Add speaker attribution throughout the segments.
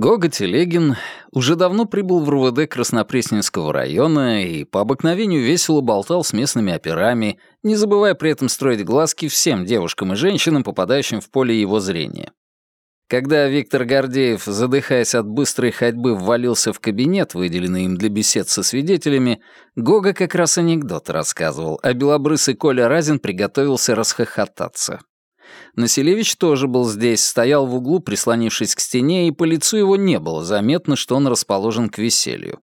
Speaker 1: Гога Телегин уже давно прибыл в РУВД Краснопресненского района и по обыкновению весело болтал с местными операми, не забывая при этом строить глазки всем девушкам и женщинам, попадающим в поле его зрения. Когда Виктор Гордеев, задыхаясь от быстрой ходьбы, ввалился в кабинет, выделенный им для бесед со свидетелями, Гога как раз анекдот рассказывал, а белобрысый Коля Разин приготовился расхохотаться. Населевич тоже был здесь, стоял в углу, прислонившись к стене, и по лицу его не было заметно, что он расположен к веселью.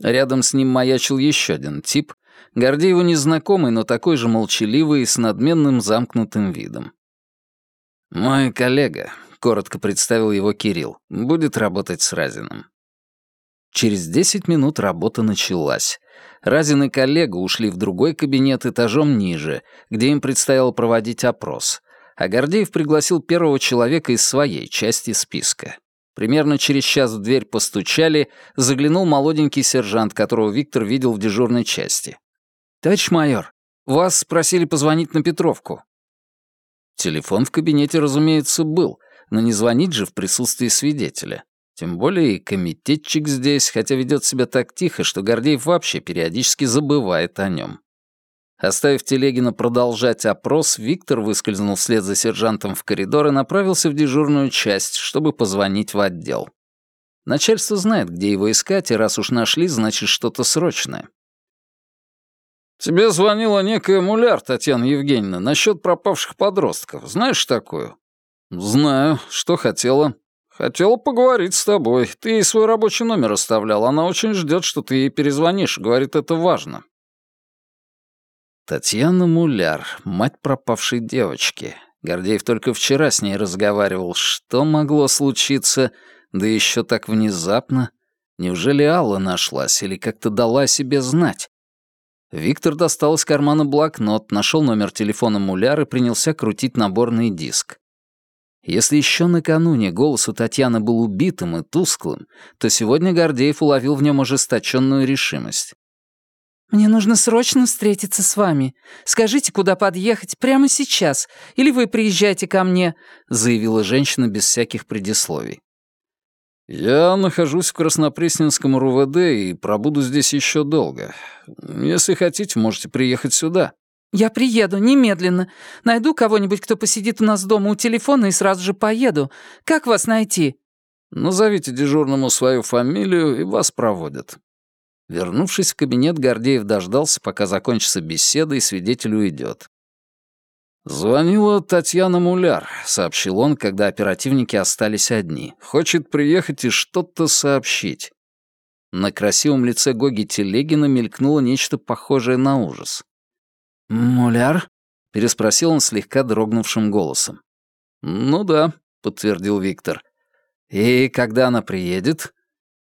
Speaker 1: Рядом с ним маячил еще один тип, Гордееву незнакомый, но такой же молчаливый и с надменным замкнутым видом. «Мой коллега», — коротко представил его Кирилл, — «будет работать с Разиным». Через десять минут работа началась. Разин и коллега ушли в другой кабинет этажом ниже, где им предстояло проводить опрос, а Гордеев пригласил первого человека из своей части списка. Примерно через час в дверь постучали, заглянул молоденький сержант, которого Виктор видел в дежурной части. «Товарищ майор, вас просили позвонить на Петровку». Телефон в кабинете, разумеется, был, но не звонить же в присутствии свидетеля. Тем более и комитетчик здесь, хотя ведет себя так тихо, что Гордеев вообще периодически забывает о нем. Оставив Телегина продолжать опрос, Виктор выскользнул вслед за сержантом в коридор и направился в дежурную часть, чтобы позвонить в отдел. Начальство знает, где его искать, и раз уж нашли, значит, что-то срочное.
Speaker 2: «Тебе звонила некая муляр, Татьяна Евгеньевна, насчет пропавших подростков. Знаешь такую?»
Speaker 1: «Знаю. Что хотела?»
Speaker 2: «Хотела поговорить с тобой. Ты ей свой рабочий номер оставлял. Она очень ждет, что ты ей перезвонишь. Говорит, это важно».
Speaker 1: Татьяна Муляр, мать пропавшей девочки. Гордеев только вчера с ней разговаривал. Что могло случиться, да еще так внезапно? Неужели Алла нашлась или как-то дала себе знать? Виктор достал из кармана блокнот, нашел номер телефона Муляр и принялся крутить наборный диск. Если еще накануне голос у Татьяны был убитым и тусклым, то сегодня Гордеев уловил в нем ожесточенную решимость.
Speaker 3: «Мне нужно срочно встретиться с вами. Скажите, куда подъехать прямо сейчас, или вы приезжайте ко мне», — заявила женщина без всяких предисловий.
Speaker 2: «Я нахожусь в Краснопресненском РУВД и пробуду здесь еще долго. Если хотите, можете приехать сюда».
Speaker 3: «Я приеду, немедленно. Найду кого-нибудь, кто посидит у нас дома у телефона и сразу же поеду. Как вас найти?»
Speaker 2: «Назовите дежурному свою фамилию, и вас проводят».
Speaker 1: Вернувшись в кабинет, Гордеев дождался, пока закончится беседа и свидетель уйдет.
Speaker 2: «Звонила Татьяна Муляр», — сообщил он, когда оперативники остались одни. «Хочет приехать и что-то сообщить».
Speaker 1: На красивом лице Гоги Телегина мелькнуло нечто похожее на ужас.
Speaker 3: «Муляр?»
Speaker 1: — переспросил он слегка дрогнувшим голосом.
Speaker 2: «Ну да», — подтвердил Виктор.
Speaker 1: «И когда она приедет?»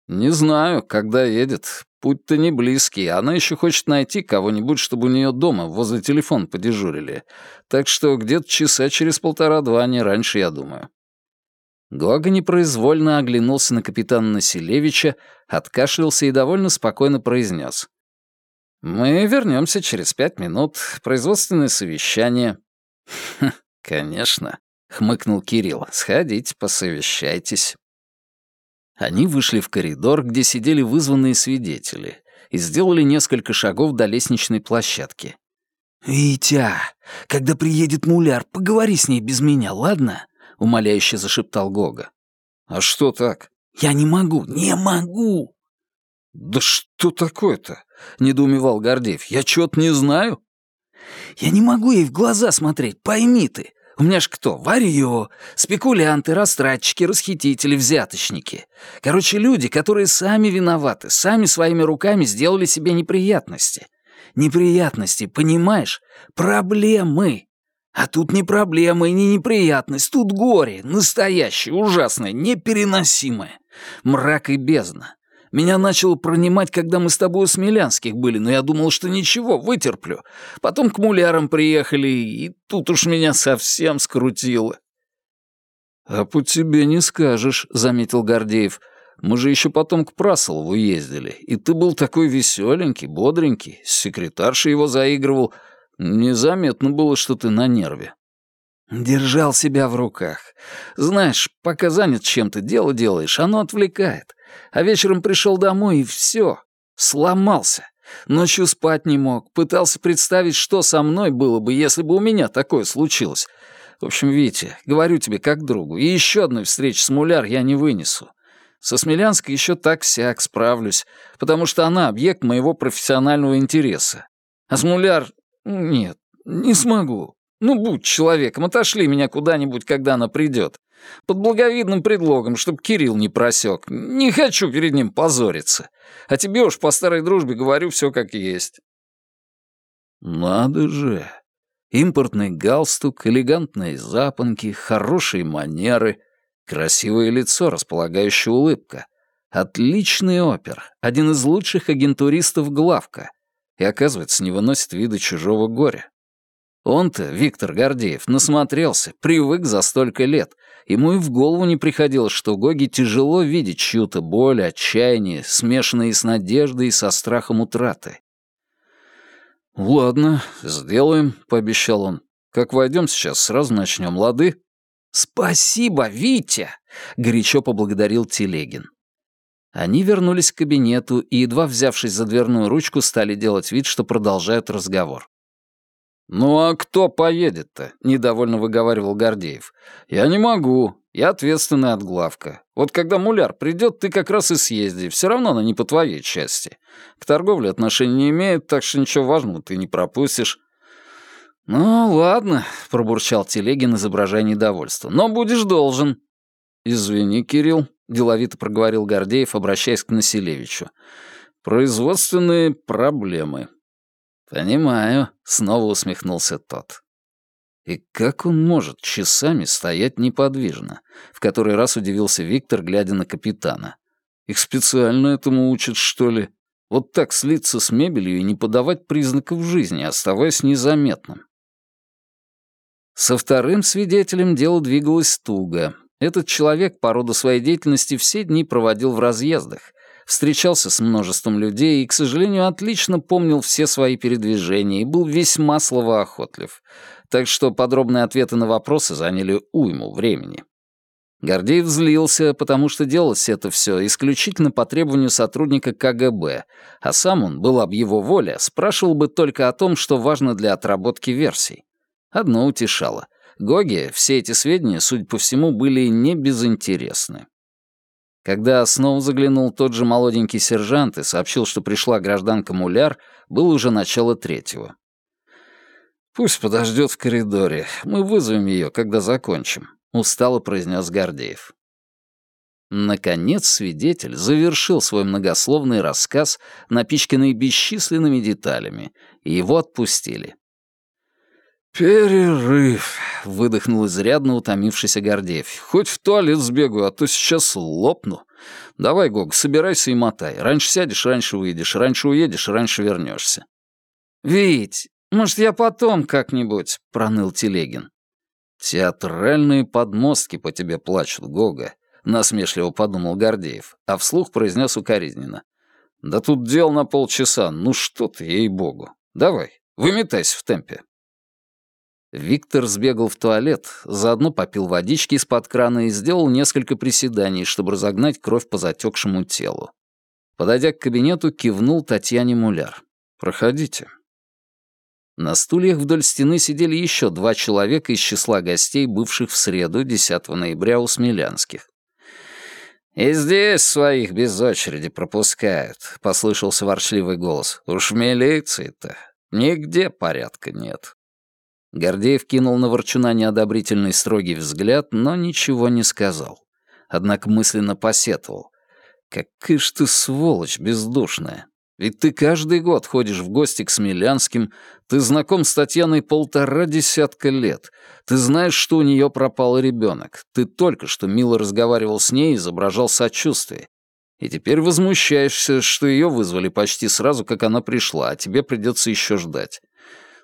Speaker 2: «Не знаю, когда едет. Путь-то не близкий. Она еще хочет найти кого-нибудь, чтобы у нее дома возле телефона подежурили. Так что где-то часа через полтора-два, не раньше, я думаю».
Speaker 1: Гога непроизвольно оглянулся на капитана Населевича, откашлялся и довольно спокойно произнес.
Speaker 2: «Мы вернемся через пять минут. Производственное совещание».
Speaker 1: «Конечно», — хмыкнул Кирилл. «Сходите, посовещайтесь». Они вышли в коридор, где сидели вызванные свидетели, и сделали несколько шагов до лестничной площадки.
Speaker 4: «Витя, когда приедет муляр, поговори с ней без меня, ладно?» — умоляюще зашептал Гога.
Speaker 2: «А что так?»
Speaker 4: «Я не могу, не могу!»
Speaker 2: «Да что такое-то?» — недоумевал Гордеев. «Я чего-то не знаю?»
Speaker 4: «Я не могу ей в глаза смотреть, пойми ты. У меня ж кто? Варьё, спекулянты, растратчики, расхитители, взяточники. Короче, люди, которые сами виноваты, сами своими руками сделали себе неприятности. Неприятности, понимаешь? Проблемы. А тут не проблема и не неприятность, тут горе, настоящее, ужасное, непереносимое. Мрак и бездна. Меня начало пронимать, когда мы с тобой у Смелянских были, но я думал, что ничего, вытерплю. Потом к мулярам приехали, и тут уж меня совсем скрутило».
Speaker 2: «А по тебе не скажешь», — заметил Гордеев. «Мы же еще потом к Прасолову ездили, и ты был такой веселенький, бодренький, секретарша его заигрывал. Незаметно было, что ты на нерве».
Speaker 4: Держал себя в руках. Знаешь, пока занят чем-то, дело делаешь, оно отвлекает. А вечером пришел домой и все. Сломался. Ночью спать не мог. Пытался представить, что со мной было бы, если бы у меня такое случилось. В общем, Витя, говорю тебе как другу, и еще одной встречи с Муляр я не вынесу. Со Смелянской еще так-сяк справлюсь, потому что она объект моего профессионального интереса. А с Муляр... Нет, не смогу. Ну, будь человеком, отошли меня куда-нибудь, когда она придет. Под благовидным предлогом, чтобы Кирилл не просек. Не хочу перед ним позориться. А тебе уж по старой дружбе говорю все как есть.
Speaker 2: Надо же. Импортный галстук, элегантные запонки, хорошие манеры, красивое лицо, располагающая улыбка. Отличный опер, один из лучших агентуристов Главка. И, оказывается, не выносит вида чужого горя. Он-то, Виктор Гордеев, насмотрелся, привык за столько лет. Ему и в голову не приходилось, что Гоге тяжело видеть чью-то боль, отчаяние, смешанные с надеждой и со страхом утраты. «Ладно, сделаем», — пообещал он. «Как войдем сейчас, сразу начнем, лады?»
Speaker 4: «Спасибо, Витя!» — горячо поблагодарил Телегин. Они вернулись к кабинету и, едва взявшись за дверную ручку, стали делать вид, что продолжают разговор.
Speaker 2: «Ну а кто поедет-то?» — недовольно выговаривал Гордеев. «Я не могу. Я ответственный от главка. Вот когда муляр придет, ты как раз и съезди. Все равно она не по твоей части. К торговле отношения не имеет, так что ничего важного ты не пропустишь».
Speaker 4: «Ну, ладно», — пробурчал Телегин, изображая недовольство. «Но будешь должен».
Speaker 2: «Извини, Кирилл», — деловито проговорил Гордеев, обращаясь к Населевичу. «Производственные проблемы.
Speaker 4: «Понимаю», — снова усмехнулся тот.
Speaker 2: И как он может часами стоять неподвижно? В который раз удивился Виктор, глядя на капитана. Их специально этому учат, что ли? Вот так слиться с мебелью и не подавать признаков жизни, оставаясь незаметным.
Speaker 4: Со вторым свидетелем дело двигалось туго. Этот человек по роду своей деятельности все дни проводил в разъездах, встречался с множеством людей и, к сожалению, отлично помнил все свои передвижения и был весьма словоохотлив, так что подробные ответы на вопросы заняли уйму времени. Гордеев злился, потому что делалось это все исключительно по требованию сотрудника КГБ, а сам он, был об его воле, спрашивал бы только о том, что важно для отработки версий. Одно утешало. Гоге все эти сведения, судя по всему, были не безинтересны. Когда снова заглянул тот же молоденький сержант и сообщил, что пришла гражданка Муляр, было уже начало третьего.
Speaker 2: «Пусть подождет в коридоре. Мы вызовем ее, когда закончим», — устало произнес Гордеев.
Speaker 4: Наконец свидетель завершил свой многословный рассказ, напичканный бесчисленными деталями, и его отпустили.
Speaker 2: «Перерыв», — выдохнул изрядно утомившийся Гордеев. «Хоть в туалет сбегаю, а то сейчас лопну. Давай, Гог, собирайся и мотай. Раньше сядешь, раньше выйдешь, раньше уедешь, раньше вернешься.
Speaker 3: «Вить, может, я потом как-нибудь?» — проныл Телегин.
Speaker 2: «Театральные подмостки по тебе плачут, Гога», — насмешливо подумал Гордеев, а вслух произнес укоризненно. «Да тут дел на полчаса, ну что ты, ей-богу. Давай, выметайся в темпе».
Speaker 4: Виктор сбегал в туалет, заодно попил водички из-под крана и сделал несколько приседаний, чтобы разогнать кровь по затекшему телу. Подойдя к кабинету, кивнул Татьяне Муляр. «Проходите». На стульях вдоль стены сидели еще два человека из числа гостей, бывших в среду, 10 ноября, у Смелянских.
Speaker 1: «И здесь своих без очереди пропускают», — послышался ворчливый голос. «Уж в милиции-то нигде порядка нет».
Speaker 4: Гордеев кинул на Ворчуна неодобрительный строгий взгляд, но ничего не сказал. Однако мысленно посетовал. «Какая ж ты сволочь бездушная! Ведь ты каждый год ходишь в гости к Смелянским, ты знаком с Татьяной полтора десятка лет, ты знаешь, что у нее пропал ребенок, ты только что мило разговаривал с ней и изображал сочувствие. И теперь возмущаешься, что ее вызвали почти сразу, как она пришла, а тебе придется еще ждать.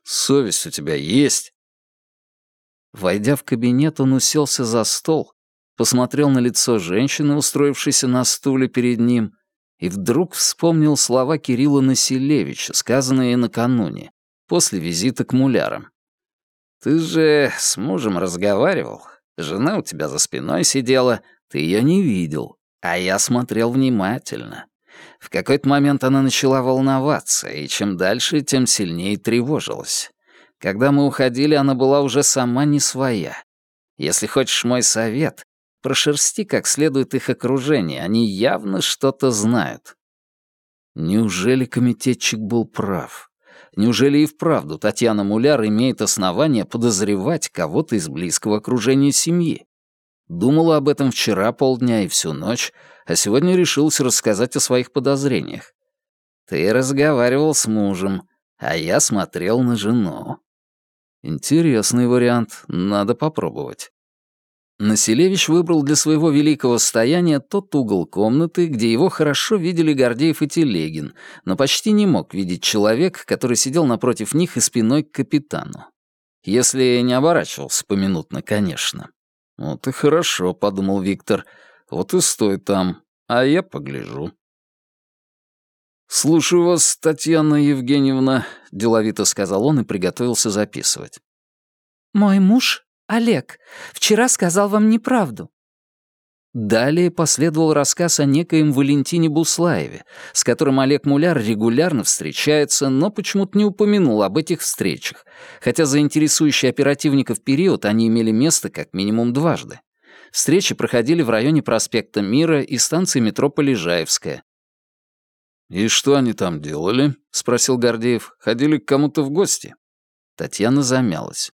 Speaker 4: Совесть у тебя есть?» Войдя в кабинет, он уселся за стол, посмотрел на лицо женщины, устроившейся на стуле перед ним, и вдруг вспомнил слова Кирилла Населевича, сказанные накануне, после визита к мулярам.
Speaker 1: Ты же с мужем разговаривал. Жена у тебя за спиной сидела, ты ее не видел, а я смотрел внимательно. В какой-то момент она начала волноваться, и чем дальше, тем сильнее тревожилась. Когда мы уходили, она была уже сама не своя. Если хочешь мой совет, прошерсти как следует их окружение, они явно что-то знают. Неужели комитетчик был прав? Неужели и вправду Татьяна Муляр имеет основания подозревать кого-то из близкого окружения семьи? Думала об этом вчера полдня и всю ночь, а сегодня решился рассказать о своих подозрениях. Ты разговаривал с мужем, а я смотрел на жену. Интересный вариант, надо попробовать. Населевич выбрал для своего великого состояния тот угол комнаты, где его хорошо видели Гордеев и Телегин, но почти не мог видеть человек, который сидел напротив них и спиной к капитану. Если не оборачивался поминутно, конечно. «Вот и хорошо», — подумал Виктор. «Вот и стой там, а я погляжу». «Слушаю вас, Татьяна Евгеньевна», — деловито сказал он и приготовился записывать.
Speaker 3: «Мой муж, Олег, вчера сказал вам неправду.
Speaker 1: Далее последовал рассказ о некоем Валентине Буслаеве, с которым Олег Муляр регулярно встречается, но почему-то не упомянул об этих встречах, хотя за интересующий оперативников период они имели место как минимум дважды. Встречи проходили в районе проспекта Мира и станции метро Полежаевская.
Speaker 2: «И что они там делали?» — спросил Гордеев. «Ходили к кому-то в гости?»
Speaker 1: Татьяна замялась.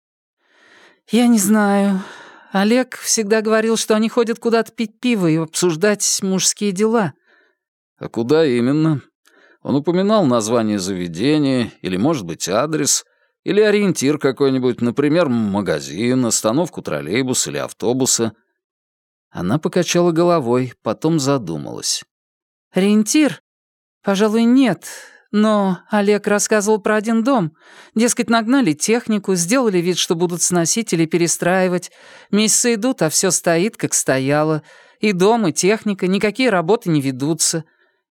Speaker 3: «Я не знаю. Олег всегда говорил, что они ходят куда-то пить пиво и обсуждать мужские дела».
Speaker 2: «А куда именно? Он упоминал название заведения или, может быть, адрес, или ориентир какой-нибудь, например, магазин, остановку троллейбуса или автобуса».
Speaker 1: Она покачала головой, потом задумалась.
Speaker 3: «Ориентир? Пожалуй, нет. Но Олег рассказывал про один дом. Дескать, нагнали технику, сделали вид, что будут сносить или перестраивать. Месяцы идут, а все стоит, как стояло. И дом, и техника, никакие работы не ведутся.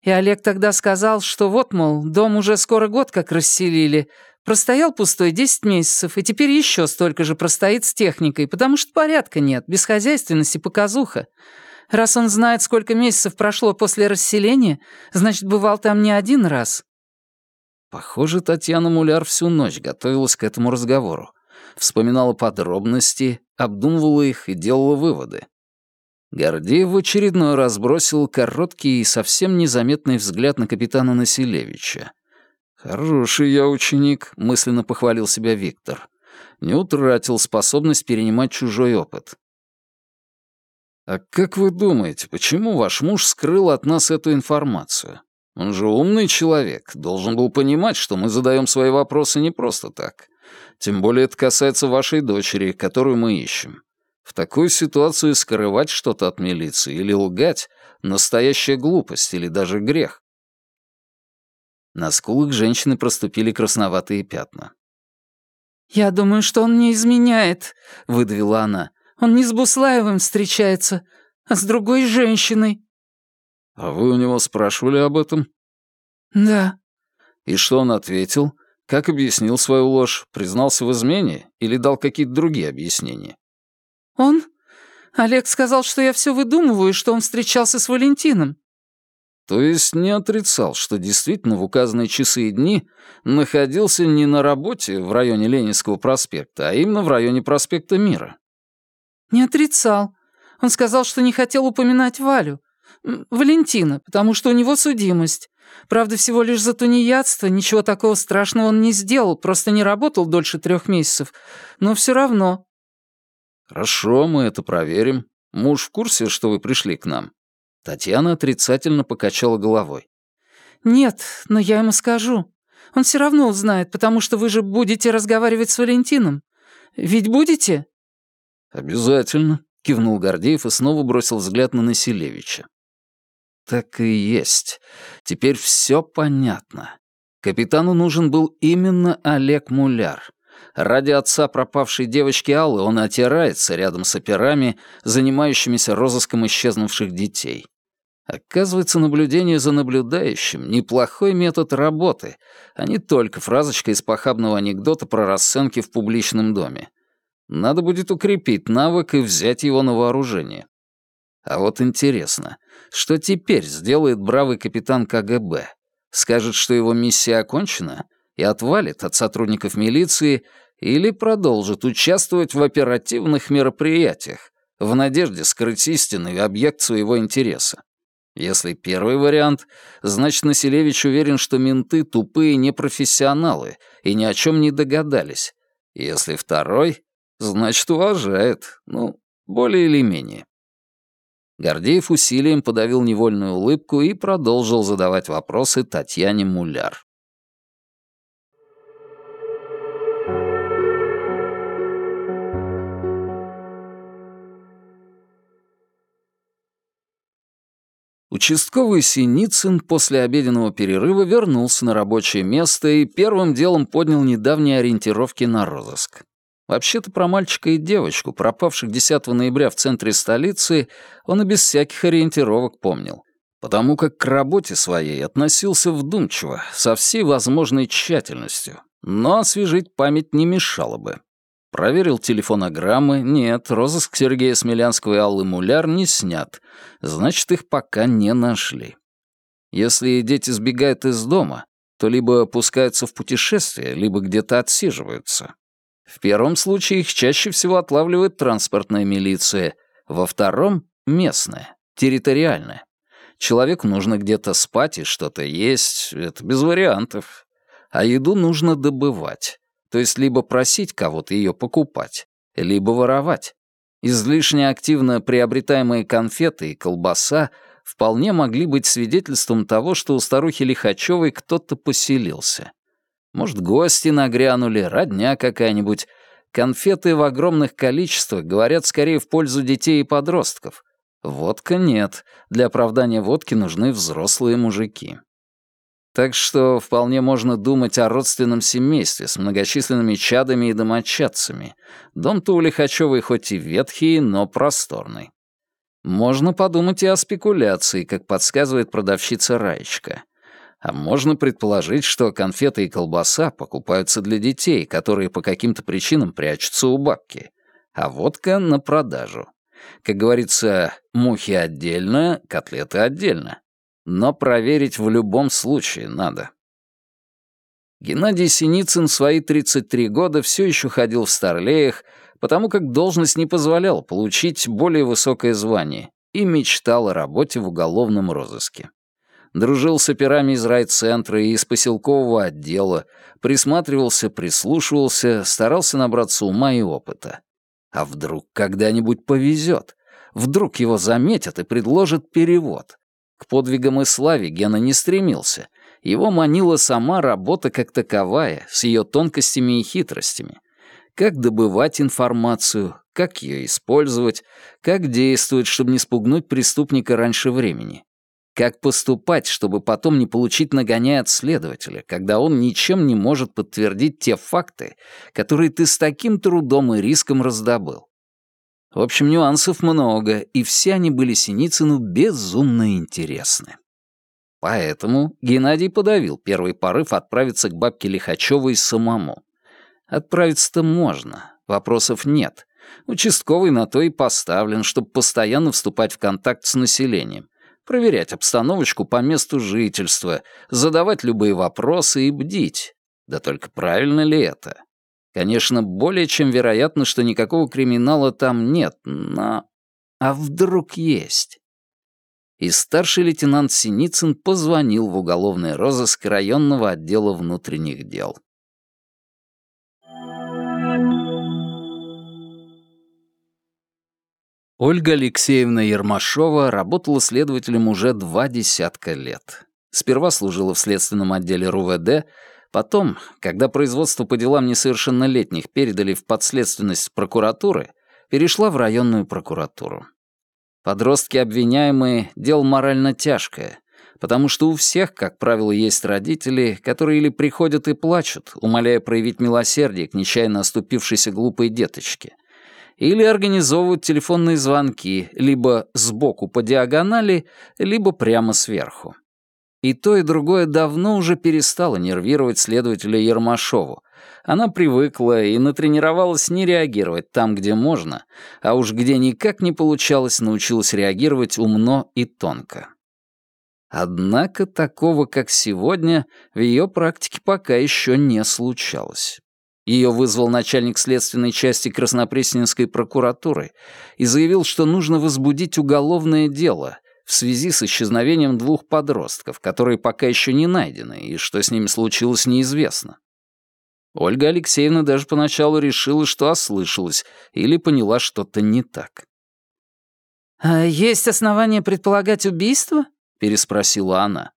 Speaker 3: И Олег тогда сказал, что вот, мол, дом уже скоро год как расселили. Простоял пустой 10 месяцев, и теперь еще столько же простоит с техникой, потому что порядка нет, бесхозяйственности показуха. Раз он знает, сколько месяцев прошло после расселения, значит, бывал там не один раз.
Speaker 1: Похоже, Татьяна Муляр всю ночь готовилась к этому разговору. Вспоминала подробности, обдумывала их и делала выводы. Гордеев в очередной раз бросил короткий и совсем незаметный взгляд на капитана Населевича. «Хороший я ученик», — мысленно похвалил себя Виктор. Не утратил способность перенимать чужой опыт. «А как вы думаете, почему ваш муж скрыл от нас эту информацию? Он же умный человек, должен был понимать, что мы задаем свои вопросы не просто так. Тем более это касается вашей дочери, которую мы ищем. В такую ситуацию скрывать что-то от милиции или лгать — настоящая глупость или даже грех. На скулах женщины проступили красноватые пятна.
Speaker 3: «Я думаю, что он не изменяет», — выдавила она. «Он не с Буслаевым встречается, а с другой женщиной».
Speaker 2: «А вы у него спрашивали об этом?»
Speaker 3: «Да».
Speaker 2: «И что он ответил? Как объяснил свою ложь? Признался в измене или дал какие-то другие объяснения?»
Speaker 3: «Он? Олег сказал, что я все выдумываю, что он встречался с Валентином».
Speaker 2: То есть не отрицал, что действительно в указанные часы и дни находился не на работе в районе Ленинского проспекта, а именно в районе проспекта Мира.
Speaker 3: «Не отрицал. Он сказал, что не хотел упоминать Валю. Валентина, потому что у него судимость. Правда, всего лишь за тунеядство, ничего такого страшного он не сделал, просто не работал дольше трех месяцев. Но все равно».
Speaker 2: «Хорошо, мы это проверим. Муж в курсе, что вы пришли к нам?» Татьяна отрицательно покачала головой.
Speaker 3: «Нет, но я ему скажу. Он все равно узнает, потому что вы же будете разговаривать с Валентином. Ведь будете?»
Speaker 2: «Обязательно», — кивнул Гордеев и снова бросил взгляд на Населевича.
Speaker 1: Так и есть. Теперь все понятно. Капитану нужен был именно Олег Муляр. Ради отца пропавшей девочки Аллы он отирается рядом с операми, занимающимися розыском исчезнувших детей. Оказывается, наблюдение за наблюдающим — неплохой метод работы, а не только фразочка из похабного анекдота про расценки в публичном доме. Надо будет укрепить навык и взять его на вооружение. А вот интересно, что теперь сделает бравый капитан КГБ? Скажет, что его миссия окончена и отвалит от сотрудников милиции или продолжит участвовать в оперативных мероприятиях в надежде скрыть истинный объект своего интереса. Если первый вариант, значит, Населевич уверен, что менты тупые непрофессионалы и ни о чем не догадались. Если второй, значит, уважает, ну, более или менее. Гордеев усилием подавил невольную улыбку и продолжил задавать вопросы Татьяне Муляр. Участковый Синицын после обеденного перерыва вернулся на рабочее место и первым делом поднял недавние ориентировки на розыск. Вообще-то про мальчика и девочку, пропавших 10 ноября в центре столицы, он и без всяких ориентировок помнил, потому как к работе своей относился вдумчиво, со всей возможной тщательностью, но освежить память не мешало бы. Проверил телефонограммы. Нет, розыск Сергея Смелянского и Аллы Муляр не снят. Значит, их пока не нашли. Если дети сбегают из дома, то либо пускаются в путешествие, либо где-то отсиживаются. В первом случае их чаще всего отлавливает транспортная милиция, во втором — местная, территориальная. Человеку нужно где-то спать и что-то есть, это без вариантов. А еду нужно добывать. То есть либо просить кого-то ее покупать, либо воровать. Излишне активно приобретаемые конфеты и колбаса вполне могли быть свидетельством того, что у старухи Лихачевой кто-то поселился. Может, гости нагрянули, родня какая-нибудь. Конфеты в огромных количествах говорят скорее в пользу детей и подростков. Водка нет. Для оправдания водки нужны взрослые мужики. Так что вполне можно думать о родственном семействе с многочисленными чадами и домочадцами. Дом-то у Лихачёвой хоть и ветхий, но просторный. Можно подумать и о спекуляции, как подсказывает продавщица Раечка. А можно предположить, что конфеты и колбаса покупаются для детей, которые по каким-то причинам прячутся у бабки, а водка на продажу. Как говорится, мухи отдельно, котлеты отдельно но проверить в любом случае надо. Геннадий Синицын свои 33 года все еще ходил в старлеях, потому как должность не позволяла получить более высокое звание и мечтал о работе в уголовном розыске. Дружил с операми из райцентра и из поселкового отдела, присматривался, прислушивался, старался набраться ума и опыта. А вдруг когда-нибудь повезет? Вдруг его заметят и предложат перевод? К подвигам и славе Гена не стремился. Его манила сама работа как таковая, с ее тонкостями и хитростями. Как добывать информацию, как ее использовать, как действовать, чтобы не спугнуть преступника раньше времени. Как поступать, чтобы потом не получить нагоняя от следователя, когда он ничем не может подтвердить те факты, которые ты с таким трудом и риском раздобыл. В общем, нюансов много, и все они были Синицыну безумно интересны. Поэтому Геннадий подавил первый порыв отправиться к бабке Лихачевой самому. Отправиться-то можно, вопросов нет. Участковый на то и поставлен, чтобы постоянно вступать в контакт с населением, проверять обстановочку по месту жительства, задавать любые вопросы и бдить. Да только правильно ли это? Конечно, более чем вероятно, что никакого криминала там нет, но... А вдруг есть? И старший лейтенант Синицын позвонил в уголовный розыск районного отдела внутренних дел. Ольга Алексеевна Ермашова работала следователем уже два десятка лет. Сперва служила в следственном отделе РУВД, Потом, когда производство по делам несовершеннолетних передали в подследственность прокуратуры, перешла в районную прокуратуру. Подростки обвиняемые — дело морально тяжкое, потому что у всех, как правило, есть родители, которые или приходят и плачут, умоляя проявить милосердие к нечаянно оступившейся глупой деточке, или организовывают телефонные звонки либо сбоку по диагонали, либо прямо сверху. И то, и другое давно уже перестало нервировать следователя Ермашову. Она привыкла и натренировалась не реагировать там, где можно, а уж где никак не получалось, научилась реагировать умно и тонко. Однако такого, как сегодня, в ее практике пока еще не случалось. Ее вызвал начальник следственной части Краснопресненской прокуратуры и заявил, что нужно возбудить уголовное дело в связи с исчезновением двух подростков, которые пока еще не найдены, и что с ними случилось, неизвестно. Ольга Алексеевна даже поначалу решила, что ослышалась или поняла что-то не так.
Speaker 3: «А есть основания предполагать убийство?»
Speaker 1: переспросила она.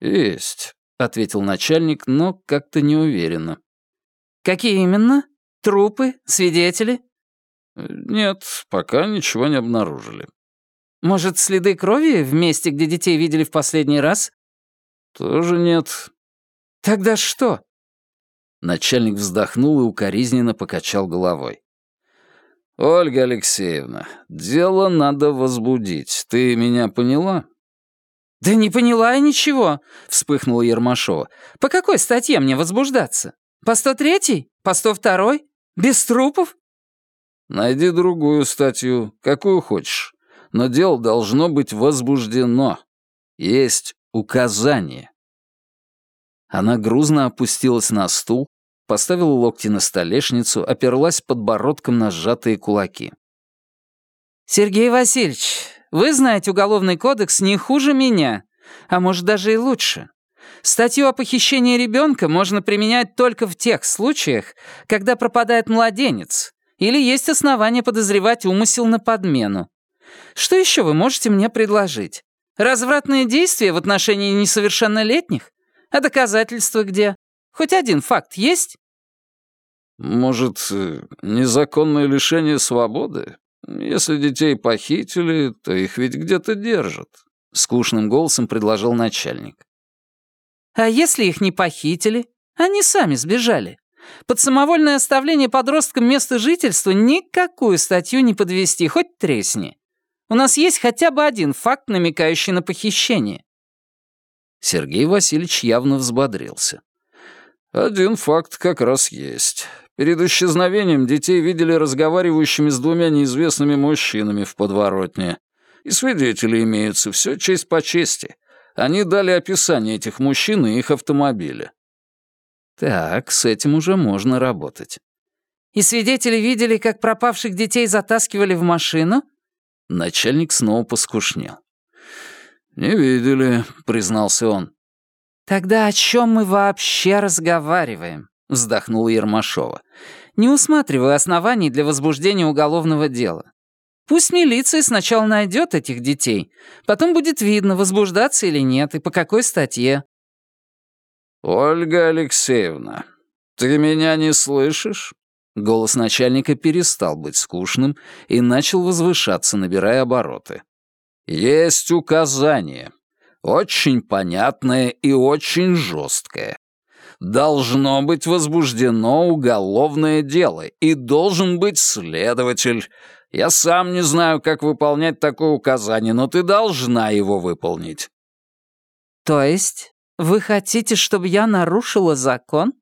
Speaker 1: «Есть», — ответил начальник, но как-то неуверенно.
Speaker 3: «Какие именно? Трупы? Свидетели?»
Speaker 1: «Нет, пока ничего не обнаружили».
Speaker 3: «Может, следы крови в месте, где детей видели в последний раз?»
Speaker 1: «Тоже нет».
Speaker 3: «Тогда что?»
Speaker 1: Начальник вздохнул и укоризненно покачал головой. «Ольга Алексеевна, дело надо возбудить. Ты меня поняла?»
Speaker 3: «Да не поняла я ничего», — вспыхнула Ермашова. «По какой статье мне возбуждаться? По 103-й? По 102-й? Без трупов?»
Speaker 1: «Найди другую статью, какую хочешь. Но дело должно быть возбуждено. Есть указание». Она грузно опустилась на стул, поставила локти на столешницу, оперлась подбородком на сжатые кулаки.
Speaker 3: «Сергей Васильевич, вы знаете Уголовный кодекс не хуже меня, а может даже и лучше. Статью о похищении ребенка можно применять только в тех случаях, когда пропадает младенец или есть основания подозревать умысел на подмену. Что еще вы можете мне предложить? Развратные действия в отношении несовершеннолетних? А доказательства где? Хоть один факт есть?
Speaker 1: Может, э, незаконное лишение свободы? «Если детей похитили, то их ведь где-то держат», — скучным голосом предложил начальник.
Speaker 3: «А если их не похитили? Они сами сбежали. Под самовольное оставление подросткам места жительства никакую статью не подвести, хоть тресни. У нас есть хотя бы один факт, намекающий на похищение».
Speaker 1: Сергей Васильевич явно взбодрился. «Один факт как раз есть. Перед исчезновением детей видели разговаривающими с двумя неизвестными мужчинами в подворотне. И свидетели имеются, все честь по чести. Они дали описание этих мужчин и их автомобиля. Так, с этим уже можно работать.
Speaker 3: И свидетели видели, как пропавших детей затаскивали в машину?
Speaker 1: Начальник снова поскушнел. «Не видели», — признался он.
Speaker 3: «Тогда о чем мы вообще разговариваем?» — вздохнула Ермашова. «Не усматриваю оснований для возбуждения уголовного дела. Пусть милиция сначала найдет этих детей, потом будет видно, возбуждаться или нет, и по какой статье».
Speaker 1: «Ольга Алексеевна, ты меня не слышишь?» Голос начальника перестал быть скучным и начал возвышаться, набирая обороты. «Есть указание. Очень понятное и очень жесткое должно быть возбуждено уголовное дело, и должен быть следователь. Я сам не знаю, как выполнять такое указание, но ты должна его выполнить».
Speaker 3: «То есть вы хотите, чтобы я нарушила закон?»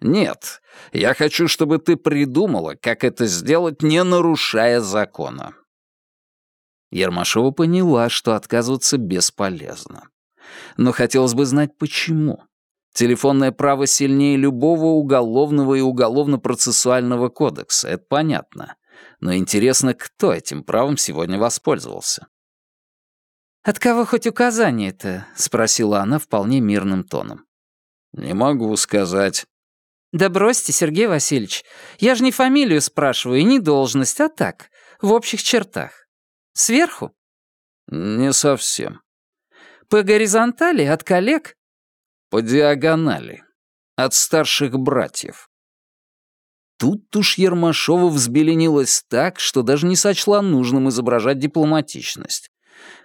Speaker 1: «Нет, я хочу, чтобы ты придумала, как это сделать, не нарушая закона». Ермашова поняла, что отказываться бесполезно. Но хотелось бы знать, почему. Телефонное право сильнее любого уголовного и уголовно-процессуального кодекса, это понятно. Но интересно, кто этим правом сегодня воспользовался.
Speaker 3: «От кого хоть указание-то?» — спросила она вполне мирным тоном.
Speaker 1: «Не могу сказать».
Speaker 3: «Да бросьте, Сергей Васильевич. Я же не фамилию спрашиваю и не должность, а так, в общих чертах. Сверху?»
Speaker 1: «Не совсем».
Speaker 3: «По горизонтали, от коллег?»
Speaker 1: По диагонали. От старших братьев. Тут уж Ермашова взбеленилась так, что даже не сочла нужным изображать дипломатичность.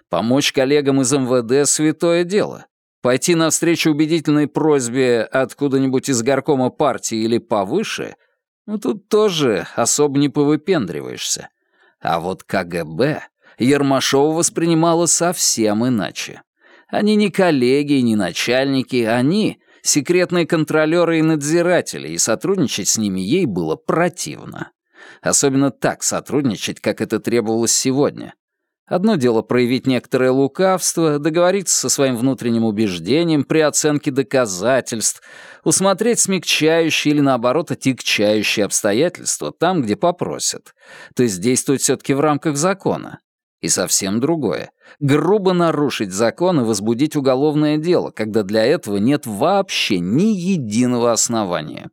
Speaker 1: Помочь коллегам из МВД — святое дело. Пойти навстречу убедительной просьбе откуда-нибудь из горкома партии или повыше — ну тут тоже особо не повыпендриваешься. А вот КГБ Ермашова воспринимала совсем иначе. Они не коллеги не начальники, они — секретные контролеры и надзиратели, и сотрудничать с ними ей было противно. Особенно так сотрудничать, как это требовалось сегодня. Одно дело проявить некоторое лукавство, договориться со своим внутренним убеждением при оценке доказательств, усмотреть смягчающие или, наоборот, отягчающие обстоятельства там, где попросят. То есть действовать все-таки в рамках закона. И совсем другое. Грубо нарушить закон и возбудить уголовное дело, когда для этого нет вообще ни единого основания.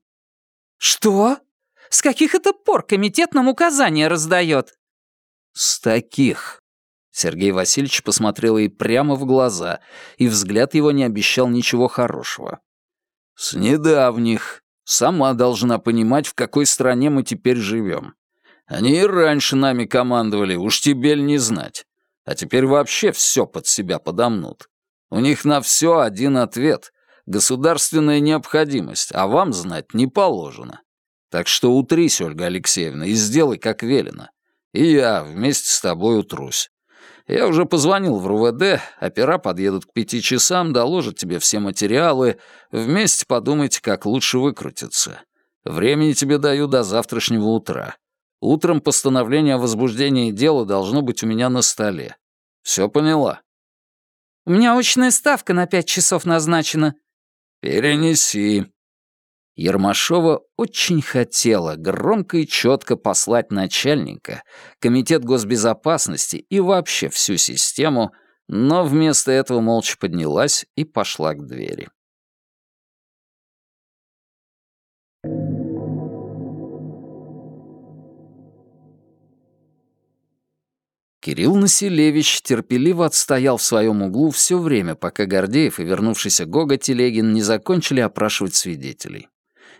Speaker 3: «Что? С каких это пор комитет нам указания раздает?»
Speaker 1: «С таких», Сергей Васильевич посмотрел ей прямо в глаза, и взгляд его не обещал ничего хорошего. «С недавних. Сама должна понимать, в какой стране мы теперь живем. Они и раньше нами командовали, уж тебе не знать. А теперь вообще все под себя подомнут. У них на все один ответ — государственная необходимость, а вам знать не положено. Так что утрись, Ольга Алексеевна, и сделай, как велено. И я вместе с тобой утрусь. Я уже позвонил в РУВД, опера подъедут к пяти часам, доложат тебе все материалы. Вместе подумайте, как лучше выкрутиться. Времени тебе даю до завтрашнего утра. Утром постановление о возбуждении дела должно быть у меня на столе. Все поняла?»
Speaker 3: «У меня очная ставка на пять часов назначена».
Speaker 1: «Перенеси», Ермашова очень хотела громко и четко послать начальника, Комитет госбезопасности и вообще всю систему, но вместо этого молча поднялась и пошла к двери. Кирилл Населевич терпеливо отстоял в своем углу все время, пока Гордеев и вернувшийся Гога Телегин не закончили опрашивать свидетелей.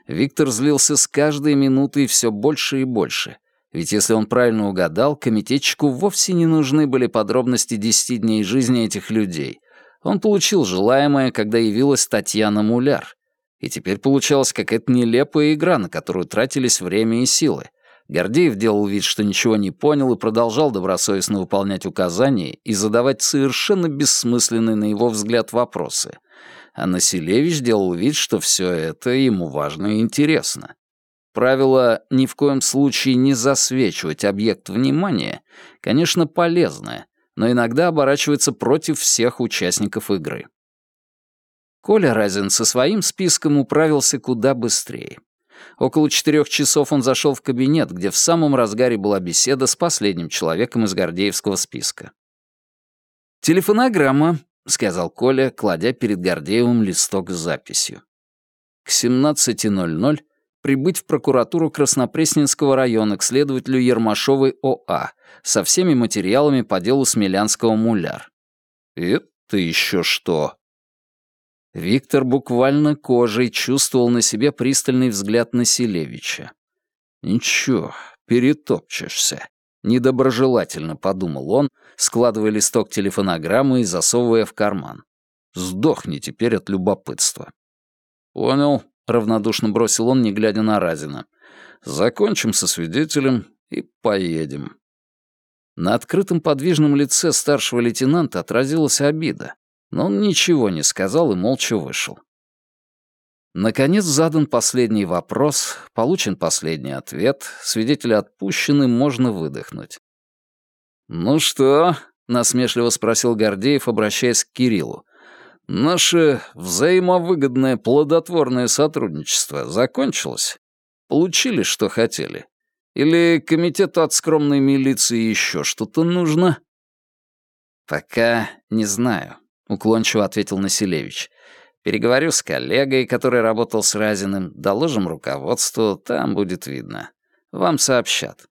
Speaker 1: Виктор злился с каждой минутой все больше и больше. Ведь если он правильно угадал, комитетчику вовсе не нужны были подробности десяти дней жизни этих людей. Он получил желаемое, когда явилась Татьяна Муляр. И теперь получалась какая-то нелепая игра, на которую тратились время и силы. Гордеев делал вид, что ничего не понял и продолжал добросовестно выполнять указания и задавать совершенно бессмысленные, на его взгляд, вопросы а Населевич делал вид, что все это ему важно и интересно. Правило «ни в коем случае не засвечивать объект внимания» конечно, полезное, но иногда оборачивается против всех участников игры. Коля Разин со своим списком управился куда быстрее. Около четырех часов он зашел в кабинет, где в самом разгаре была беседа с последним человеком из Гордеевского списка. Телефонограмма — сказал Коля, кладя перед Гордеевым листок с записью. «К 17.00 прибыть в прокуратуру Краснопресненского района к следователю Ермашовой ОА со всеми материалами по делу Смелянского муляр». «Это еще что?» Виктор буквально кожей чувствовал на себе пристальный взгляд Населевича. «Ничего, перетопчешься. Недоброжелательно подумал он, складывая листок телефонограммы и засовывая в карман. Сдохни теперь от любопытства. Понял, равнодушно бросил он, не глядя на Разина. Закончим со свидетелем и поедем. На открытом подвижном лице старшего лейтенанта отразилась обида, но он ничего не сказал и молча вышел. Наконец задан последний вопрос, получен последний ответ, свидетели отпущены, можно выдохнуть. «Ну что?» — насмешливо спросил Гордеев, обращаясь к Кириллу. «Наше взаимовыгодное плодотворное сотрудничество закончилось? Получили, что хотели? Или комитету от скромной милиции еще что-то нужно?» «Пока не знаю», — уклончиво ответил Населевич. Переговорю с коллегой, который работал с Разиным, доложим руководству, там будет видно. Вам сообщат».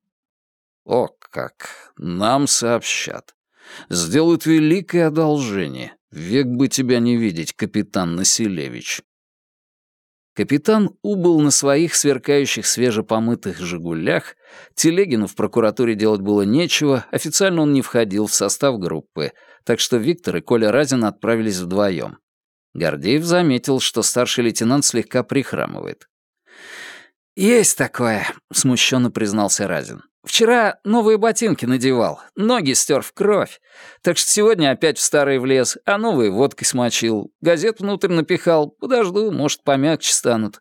Speaker 1: «О как! Нам сообщат. Сделают великое одолжение. Век бы тебя не видеть, капитан Населевич». Капитан убыл на своих сверкающих свежепомытых «Жигулях», Телегину в прокуратуре делать было нечего, официально он не входил в состав группы, так что Виктор и Коля Разин отправились вдвоем. Гордеев заметил, что старший лейтенант слегка прихрамывает. «Есть такое», — смущенно признался Разин. Вчера новые ботинки надевал, ноги стер в кровь. Так что сегодня опять в старый влез, а новые водкой смочил. Газет внутрь напихал. Подожду, может, помягче станут.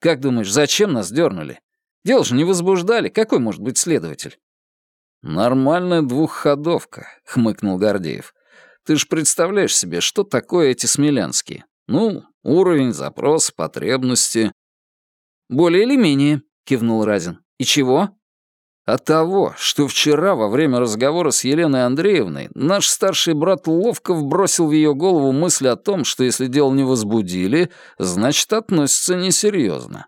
Speaker 1: Как думаешь, зачем нас дернули? Дело же не возбуждали. Какой может быть следователь?
Speaker 2: «Нормальная двухходовка», — хмыкнул Гордеев. «Ты ж представляешь себе, что такое эти смелянские? Ну, уровень, запрос, потребности».
Speaker 1: «Более или менее», — кивнул Разин. «И чего?»
Speaker 2: От того, что вчера во время разговора с Еленой Андреевной наш старший брат ловко вбросил в ее голову мысль о том, что если дело не возбудили, значит, относится несерьезно.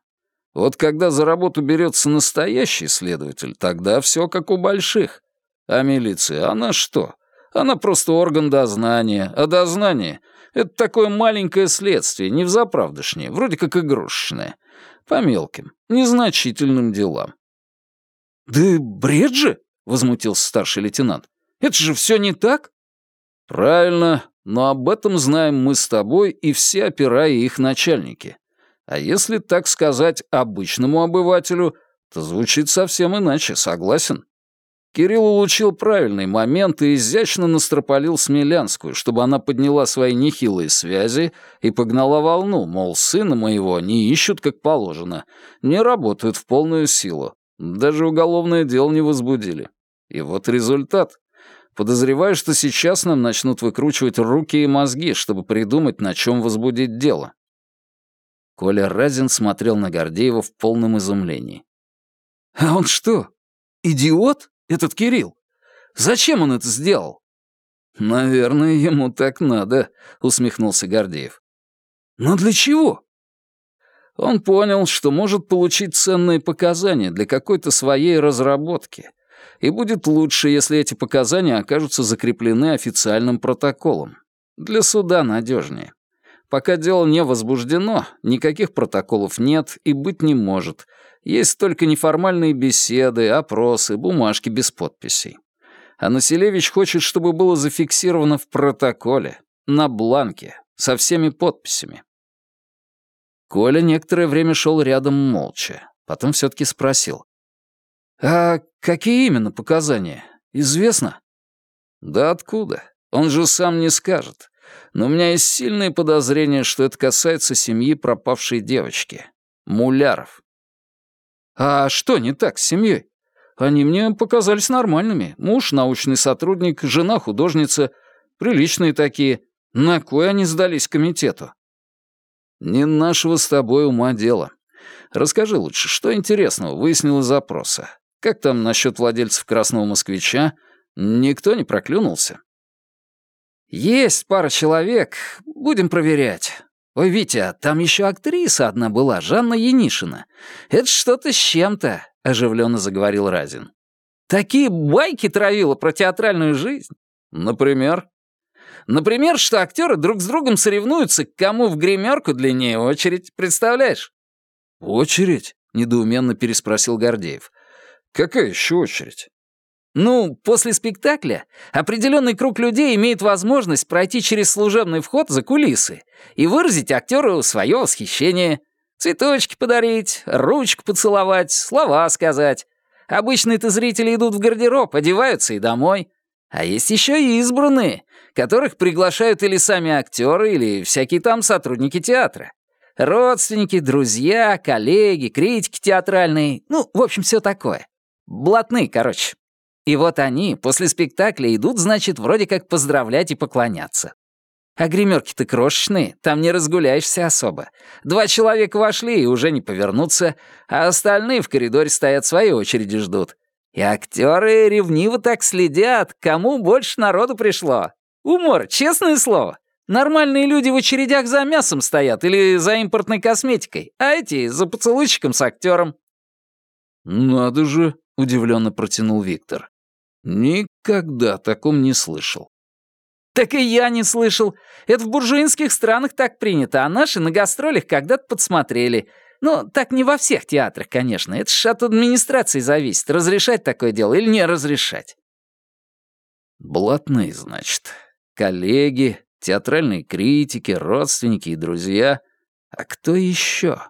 Speaker 2: Вот когда за работу берется настоящий следователь, тогда все как у больших. А милиция, она что? Она просто орган дознания, а дознание — это такое маленькое следствие, не взаправдышнее, вроде как игрушечное, по мелким, незначительным делам.
Speaker 1: «Да бред же!» — возмутился старший лейтенант. «Это же все не так!»
Speaker 2: «Правильно, но об этом знаем мы с тобой и все опера и их начальники. А если так сказать обычному обывателю, то звучит совсем иначе, согласен?» Кирилл улучил правильный момент и изящно настропалил Смелянскую, чтобы она подняла свои нехилые связи и погнала волну, мол, сына моего не ищут как положено, не работают в полную силу. Даже уголовное дело не возбудили. И вот результат. Подозреваю, что сейчас нам начнут выкручивать руки и мозги, чтобы придумать, на чем возбудить дело. Коля Разин смотрел на Гордеева в полном изумлении.
Speaker 1: «А он что, идиот, этот Кирилл? Зачем он это сделал?»
Speaker 2: «Наверное, ему так надо», — усмехнулся Гордеев.
Speaker 1: «Но для чего?»
Speaker 2: Он понял, что может получить ценные показания для какой-то своей разработки, и будет лучше, если эти показания окажутся закреплены официальным протоколом. Для суда надежнее. Пока дело не возбуждено, никаких протоколов нет и быть не может. Есть только неформальные беседы, опросы, бумажки без подписей. А Населевич хочет, чтобы было зафиксировано в протоколе, на бланке, со всеми подписями. Коля некоторое время шел рядом молча, потом все-таки спросил. «А какие именно показания? Известно?» «Да откуда? Он же сам не скажет. Но у меня есть сильные подозрения, что это касается семьи пропавшей девочки. Муляров». «А что не так с семьей? Они мне показались нормальными. Муж — научный сотрудник, жена — художница. Приличные такие. На кой они сдались комитету?» «Не нашего с тобой ума дело. Расскажи лучше, что интересного выяснил из запроса? Как там насчет владельцев красного москвича? Никто не проклюнулся?»
Speaker 1: «Есть пара человек. Будем проверять. Ой, Витя, там еще актриса одна была, Жанна Янишина. Это что-то с чем-то», — оживленно заговорил Разин. «Такие байки травила про театральную жизнь».
Speaker 2: «Например?»
Speaker 1: Например, что актеры друг с другом соревнуются, кому в гримерку длиннее очередь, представляешь?
Speaker 2: «Очередь?» — недоуменно переспросил Гордеев. «Какая еще очередь?»
Speaker 1: Ну, после спектакля определенный круг людей имеет возможность пройти через служебный вход за кулисы и выразить актеру свое восхищение. Цветочки подарить, ручку поцеловать, слова сказать. Обычные-то зрители идут в гардероб, одеваются и домой. А есть еще и избранные, которых приглашают или сами актеры, или всякие там сотрудники театра. Родственники, друзья, коллеги, критики театральные, ну, в общем, все такое. Блатные, короче. И вот они после спектакля идут, значит, вроде как поздравлять и поклоняться. А гримерки-то крошечные, там не разгуляешься особо. Два человека вошли и уже не повернутся, а остальные в коридоре стоят своей очереди ждут. И актеры ревниво так следят, кому больше народу пришло. Умор, честное слово. Нормальные люди в очередях за мясом стоят или за импортной косметикой, а эти — за поцелуйчиком с актером.
Speaker 2: «Надо же», — удивленно протянул Виктор. «Никогда о таком не слышал».
Speaker 1: «Так и я не слышал. Это в буржуинских странах так принято, а наши на гастролях когда-то подсмотрели. Ну, так не во всех театрах, конечно. Это ж от администрации зависит, разрешать такое дело или не разрешать».
Speaker 2: «Блатные, значит коллеги, театральные критики, родственники и друзья. А кто еще?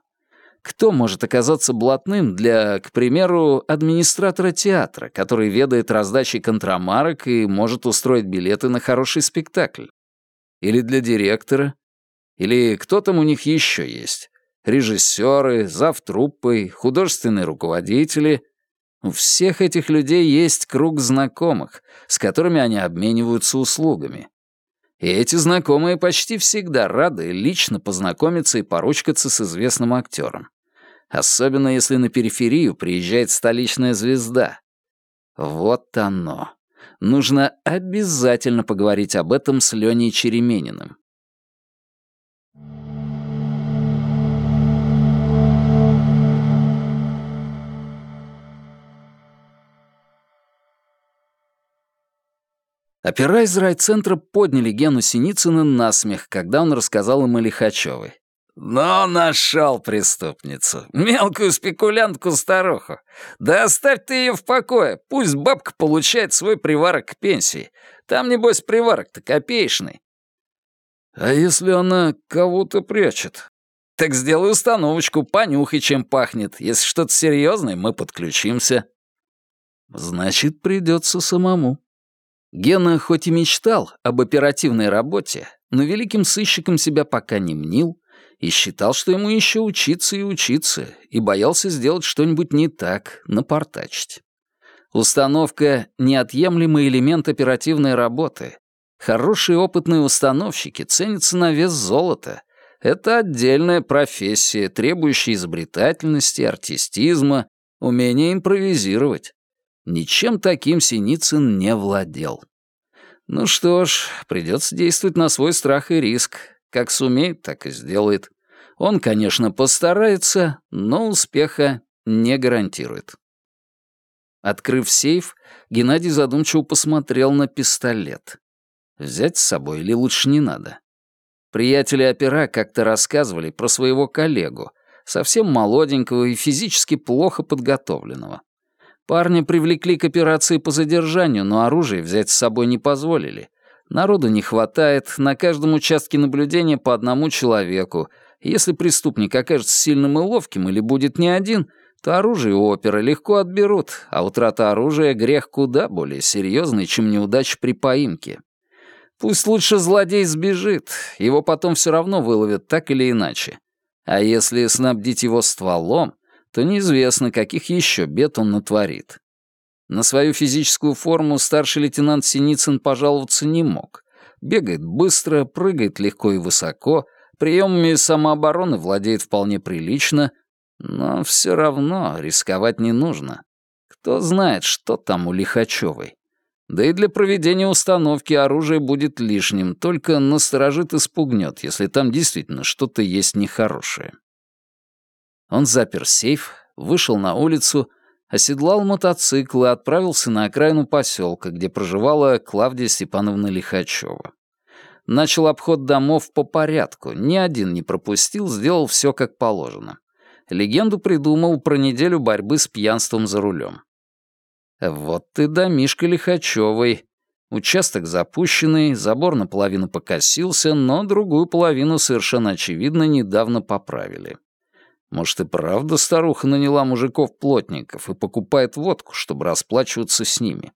Speaker 1: Кто может оказаться блатным для, к примеру, администратора театра, который ведает раздачей контрамарок и может устроить билеты на хороший спектакль? Или для директора? Или кто там у них еще есть? Режиссеры, завтруппы, художественные руководители. У всех этих людей есть круг знакомых, с которыми они обмениваются услугами. И эти знакомые почти всегда рады лично познакомиться и поручкаться с известным актером. Особенно если на периферию приезжает столичная звезда. Вот оно. Нужно обязательно поговорить об этом с Леней Черемениным. Опера из райцентра подняли Гену Синицына на смех, когда он рассказал им о Лихачевой. «Но нашел преступницу, мелкую спекулянтку-старуху. Да оставь ты ее в покое, пусть бабка получает свой приварок к пенсии. Там, небось, приварок-то копеечный». «А если она кого-то прячет?» «Так сделай установочку, понюхай, чем пахнет. Если что-то серьезное, мы подключимся». «Значит, придется самому», Гена хоть и мечтал об оперативной работе, но великим сыщиком себя пока не мнил и считал, что ему еще учиться и учиться, и боялся сделать что-нибудь не так, напортачить. Установка — неотъемлемый элемент оперативной работы. Хорошие опытные установщики ценятся на вес золота. Это отдельная профессия, требующая изобретательности, артистизма, умения импровизировать. Ничем таким Синицын не владел. Ну что ж, придется действовать на свой страх и риск. Как сумеет, так и сделает. Он, конечно, постарается, но успеха не гарантирует. Открыв сейф, Геннадий задумчиво посмотрел на пистолет. Взять с собой или лучше не надо? Приятели опера как-то рассказывали про своего коллегу, совсем молоденького и физически плохо подготовленного. Парня привлекли к операции по задержанию, но оружие взять с собой не позволили. Народу не хватает, на каждом участке наблюдения по одному человеку. Если преступник окажется сильным и ловким или будет не один, то оружие у опера легко отберут, а утрата оружия — грех куда более серьезный, чем неудача при поимке. Пусть лучше злодей сбежит, его потом все равно выловят так или иначе. А если снабдить его стволом, то неизвестно, каких еще бед он натворит. На свою физическую форму старший лейтенант Синицын пожаловаться не мог. Бегает быстро, прыгает легко и высоко, приемами самообороны владеет вполне прилично, но все равно рисковать не нужно. Кто знает, что там у Лихачевой. Да и для проведения установки оружие будет лишним, только насторожит и спугнет, если там действительно что-то есть нехорошее. Он запер сейф, вышел на улицу, оседлал мотоцикл и отправился на окраину поселка, где проживала Клавдия Степановна Лихачева. Начал обход домов по порядку, ни один не пропустил, сделал все как положено. Легенду придумал про неделю борьбы с пьянством за рулем. Вот ты домишка Лихачевой. Участок запущенный, забор наполовину покосился, но другую половину совершенно очевидно недавно поправили. Может, и правда старуха наняла мужиков-плотников и покупает водку, чтобы расплачиваться с ними.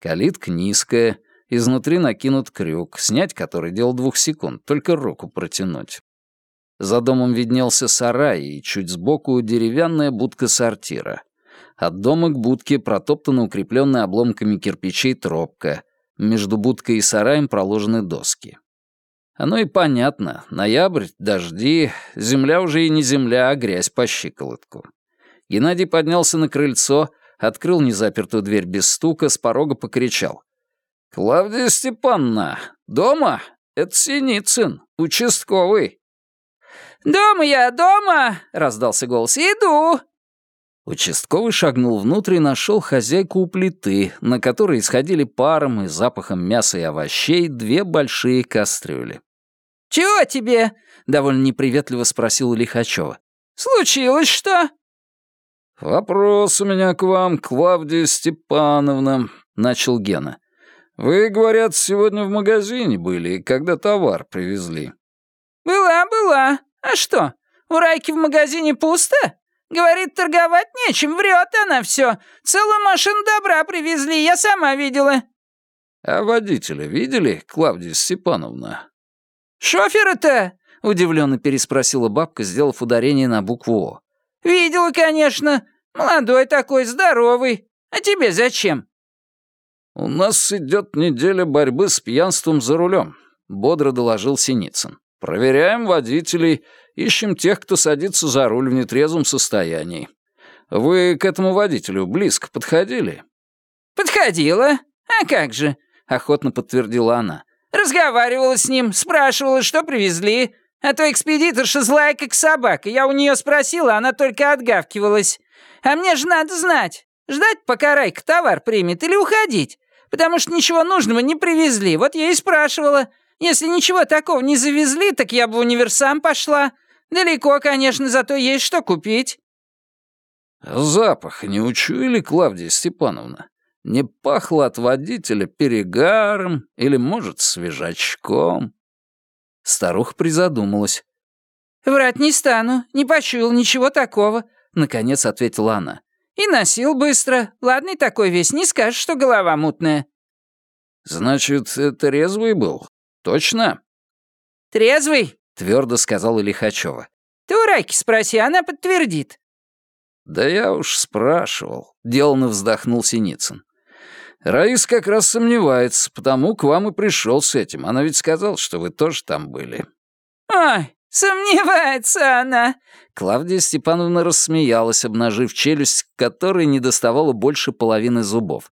Speaker 1: Калитка низкая, изнутри накинут крюк, снять который дело двух секунд, только руку протянуть. За домом виднелся сарай и чуть сбоку деревянная будка сортира. От дома к будке протоптана укрепленная обломками кирпичей тропка. Между будкой и сараем проложены доски. Оно и понятно. Ноябрь, дожди, земля уже и не земля, а грязь по щиколотку. Геннадий поднялся на крыльцо, открыл незапертую дверь без стука, с порога покричал. «Клавдия Степановна, дома? Это Синицын, участковый».
Speaker 3: «Дома я, дома!» — раздался голос. «Иду!»
Speaker 1: Участковый шагнул внутрь и нашел хозяйку у плиты, на которой исходили паром и запахом мяса и овощей две большие кастрюли.
Speaker 3: «Чего тебе?» — довольно неприветливо спросил
Speaker 1: Лихачева.
Speaker 3: «Случилось что?»
Speaker 2: «Вопрос у меня к вам, Клавдия Степановна», — начал Гена. «Вы, говорят, сегодня в магазине были, когда товар привезли».
Speaker 3: «Была, была. А что? У Райки в магазине пусто? Говорит, торговать нечем, врет она все. Целую машину добра привезли, я сама видела».
Speaker 2: «А водителя видели, Клавдия Степановна?»
Speaker 3: «Шофера-то?» — удивленно переспросила бабка, сделав ударение на букву «О». «Видела, конечно. Молодой такой, здоровый. А тебе зачем?»
Speaker 2: «У нас идет неделя борьбы с пьянством за рулем», — бодро доложил Синицын. «Проверяем водителей, ищем тех, кто садится за руль в нетрезвом состоянии. Вы к этому водителю близко подходили?»
Speaker 3: «Подходила. А как же?» — охотно подтвердила она. «Разговаривала с ним, спрашивала, что привезли. А то экспедиторша злая, как собака. Я у нее спросила, она только отгавкивалась. А мне же надо знать, ждать, пока Райка товар примет, или уходить. Потому что ничего нужного не привезли. Вот я и спрашивала. Если ничего такого не завезли, так я бы в универсам пошла. Далеко, конечно, зато есть что купить».
Speaker 2: «Запах не учуяли, Клавдия Степановна? Не пахло от водителя перегаром или, может, свежачком?»
Speaker 1: Старуха призадумалась.
Speaker 3: «Врать не стану, не почуял ничего такого», — наконец ответила она. «И носил быстро. Ладный такой весь, не скажешь, что голова мутная».
Speaker 2: «Значит, это резвый был? Точно?»
Speaker 3: «Трезвый?»
Speaker 1: — твердо сказала Лихачева.
Speaker 3: «Ты у Райки спроси, она подтвердит».
Speaker 2: «Да я уж спрашивал», — деланно вздохнул Синицын. «Раис как раз сомневается, потому к вам и пришел с этим. Она ведь сказала, что вы тоже там были».
Speaker 3: «Ой, сомневается она!»
Speaker 1: Клавдия Степановна рассмеялась, обнажив челюсть, которой не доставало больше половины зубов.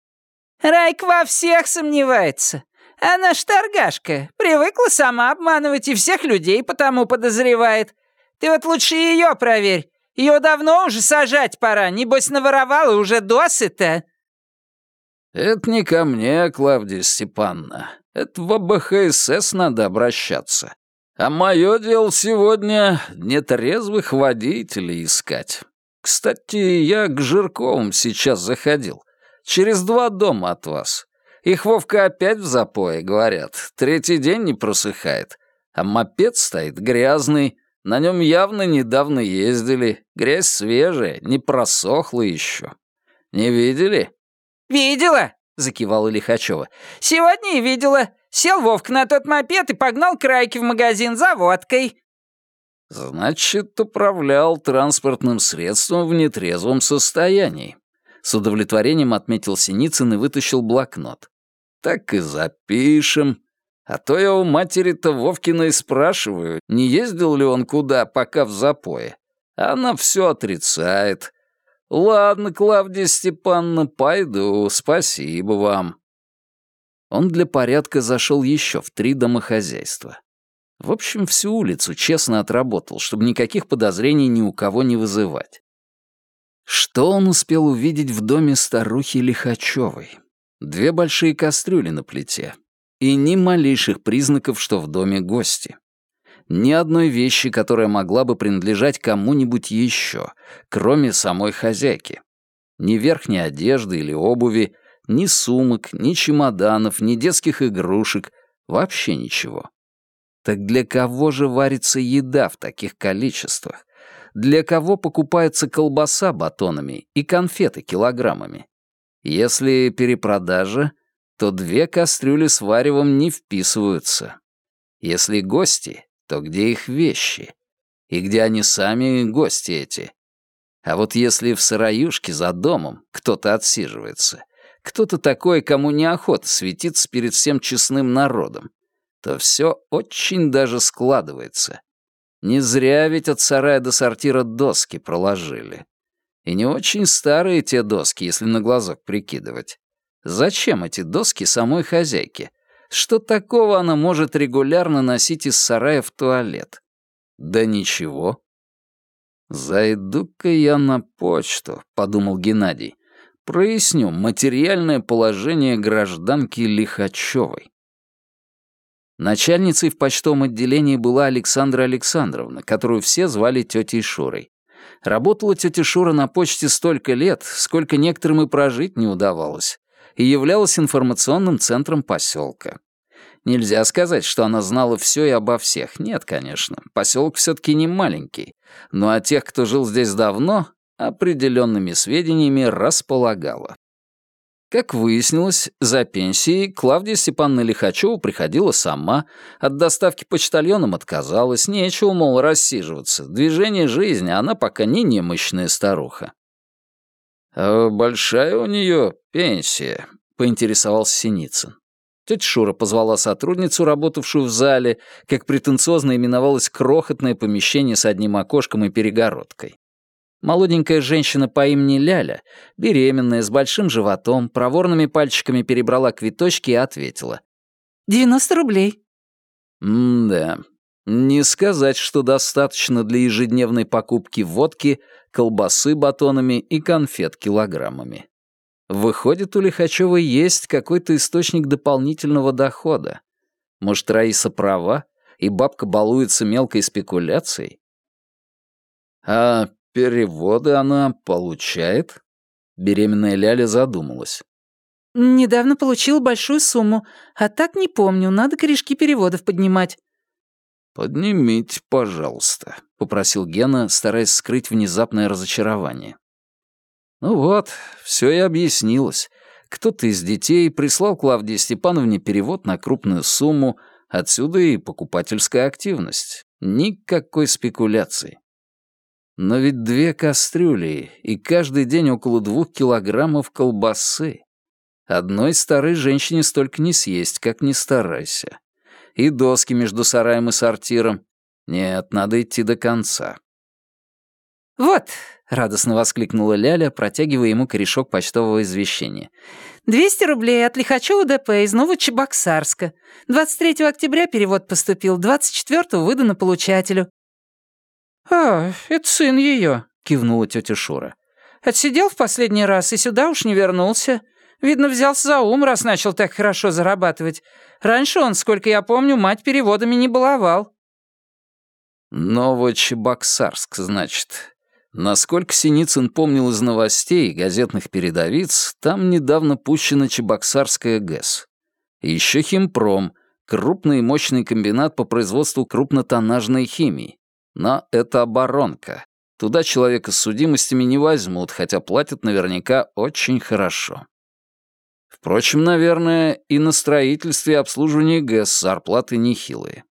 Speaker 3: «Райк во всех сомневается. Она ж торгашка, привыкла сама обманывать и всех людей потому подозревает. Ты вот лучше ее проверь. Ее давно уже сажать пора, небось наворовала уже досыта».
Speaker 2: «Это не ко мне, Клавдия Степановна. Это в АБХСС надо обращаться. А мое дело сегодня нетрезвых водителей искать. Кстати, я к Жирковым сейчас заходил. Через два дома от вас. Их Вовка опять в запое, говорят. Третий день не просыхает. А мопед стоит грязный. На нем явно недавно ездили. Грязь свежая, не просохла еще. Не видели?
Speaker 3: «Видела!» — закивала Лихачева. «Сегодня и видела. Сел Вовка на тот мопед и погнал к Райке в магазин за водкой».
Speaker 2: «Значит, управлял транспортным средством в нетрезвом состоянии», — с удовлетворением отметил Синицын и вытащил блокнот. «Так и запишем. А то я у матери-то Вовкиной спрашиваю, не ездил ли он куда, пока в запое. Она все отрицает. Ладно, Клавдия Степановна, пойду, спасибо вам».
Speaker 1: Он для порядка зашел еще в три домохозяйства. В общем, всю улицу честно отработал, чтобы никаких подозрений ни у кого не вызывать. Что он успел увидеть в доме старухи Лихачевой? Две большие кастрюли на плите. И ни малейших признаков, что в доме гости. Ни одной вещи, которая могла бы принадлежать кому-нибудь еще, кроме самой хозяйки. Ни верхней одежды или обуви, ни сумок, ни чемоданов, ни детских игрушек, вообще ничего. Так для кого же варится еда в таких количествах? Для кого покупается колбаса батонами и конфеты килограммами? Если перепродажа, то две кастрюли с варевом не вписываются. Если гости, то где их вещи? И где они сами, гости эти? А вот если в сыроюшке за домом кто-то отсиживается, кто-то такой, кому неохота светиться перед всем честным народом, то все очень даже складывается. Не зря ведь от сарая до сортира доски проложили. И не очень старые те доски, если на глазок прикидывать. Зачем эти доски самой хозяйке? Что такого она может регулярно носить из сарая в туалет? Да ничего. «Зайду-ка я на почту», — подумал Геннадий проясню материальное положение гражданки Лихачевой. Начальницей в почтовом отделении была Александра Александровна, которую все звали тетей Шурой. Работала тетя Шура на почте столько лет, сколько некоторым и прожить не удавалось, и являлась информационным центром поселка. Нельзя сказать, что она знала все и обо всех. Нет, конечно. Поселок все-таки не маленький. Но о тех, кто жил здесь давно, определенными сведениями располагала. Как выяснилось, за пенсией Клавдия Степановна Лихачева приходила сама, от доставки почтальоном отказалась, нечего, мол, рассиживаться. Движение жизни, она пока не немощная старуха. «А большая у нее пенсия?» — поинтересовался Синицын. Тетя Шура позвала сотрудницу, работавшую в зале, как претенциозно именовалось крохотное помещение с одним окошком и перегородкой. Молоденькая женщина по имени Ляля, беременная, с большим животом, проворными пальчиками перебрала квиточки и ответила.
Speaker 3: «Девяносто рублей».
Speaker 1: «М-да. Не сказать, что достаточно для ежедневной покупки водки, колбасы батонами и конфет килограммами. Выходит, у Лихачёва есть какой-то источник дополнительного дохода. Может, Раиса права, и бабка балуется мелкой спекуляцией? А переводы она получает? Беременная Ляля задумалась.
Speaker 3: «Недавно получила большую сумму, а так не помню, надо корешки переводов поднимать».
Speaker 1: «Поднимите, пожалуйста», — попросил Гена, стараясь скрыть внезапное разочарование. Ну вот, все и объяснилось. Кто-то из детей прислал Клавдии Степановне перевод на крупную сумму, отсюда и покупательская активность. Никакой спекуляции. Но ведь две кастрюли и каждый день около двух килограммов колбасы. Одной старой женщине столько не съесть, как не старайся. И доски между сараем и сортиром. Нет, надо идти до конца.
Speaker 3: «Вот», — радостно воскликнула Ляля, протягивая ему корешок почтового извещения. «200 рублей от Лихачева ДП из Новочебоксарска. 23 октября перевод поступил, 24-го выдано получателю». «А, это сын ее», — кивнула тетя Шура. «Отсидел в последний раз и сюда уж не вернулся. Видно, взялся за ум, раз начал так хорошо зарабатывать. Раньше он, сколько я помню, мать переводами не баловал».
Speaker 1: «Новочебоксарск, значит», Насколько Синицын помнил из новостей и газетных передовиц, там недавно пущена Чебоксарская ГЭС. Еще химпром, крупный и мощный комбинат по производству крупнотоннажной химии. Но это оборонка. Туда человека с судимостями не возьмут, хотя платят наверняка очень хорошо. Впрочем, наверное, и на строительстве и обслуживании ГЭС зарплаты нехилые.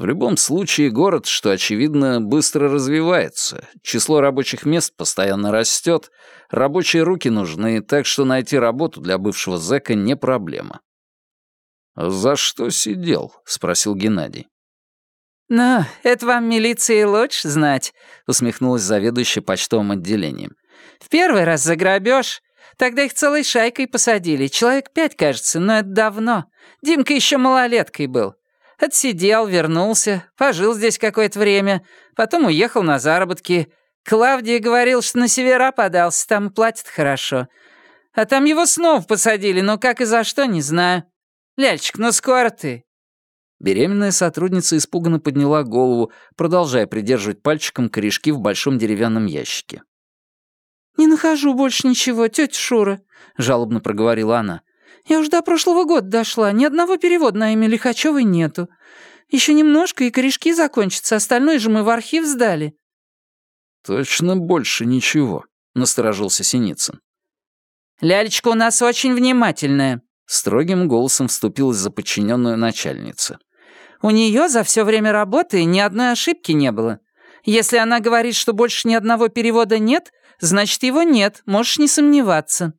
Speaker 1: В любом случае, город, что очевидно, быстро развивается. Число рабочих мест постоянно растет, рабочие руки нужны, так что найти работу для бывшего зэка не проблема. «За что сидел?» — спросил Геннадий.
Speaker 3: «Ну, это вам милиции лучше знать», — усмехнулась заведующая почтовым отделением. «В первый раз за грабеж. Тогда их целой шайкой посадили. Человек пять, кажется, но это давно. Димка еще малолеткой был. Отсидел, вернулся, пожил здесь какое-то время, потом уехал на заработки. Клавдия говорил, что на севера подался, там платят хорошо. А там его снова посадили, но как и за что, не знаю. Ляльчик, ну скоро ты».
Speaker 1: Беременная сотрудница испуганно подняла голову, продолжая придерживать пальчиком корешки в большом деревянном ящике.
Speaker 3: «Не нахожу больше ничего, тетя Шура», — жалобно проговорила она. Я уж до прошлого года дошла, ни одного перевода на имя Лихачёвой нету. Еще немножко, и корешки закончатся, остальное же мы в архив сдали».
Speaker 1: «Точно больше ничего», — насторожился Синицын.
Speaker 3: «Лялечка у нас очень внимательная», —
Speaker 1: строгим голосом вступилась за подчиненную начальница.
Speaker 3: «У нее за все время работы ни одной ошибки не было. Если она говорит, что больше ни одного перевода нет, значит, его нет, можешь не сомневаться».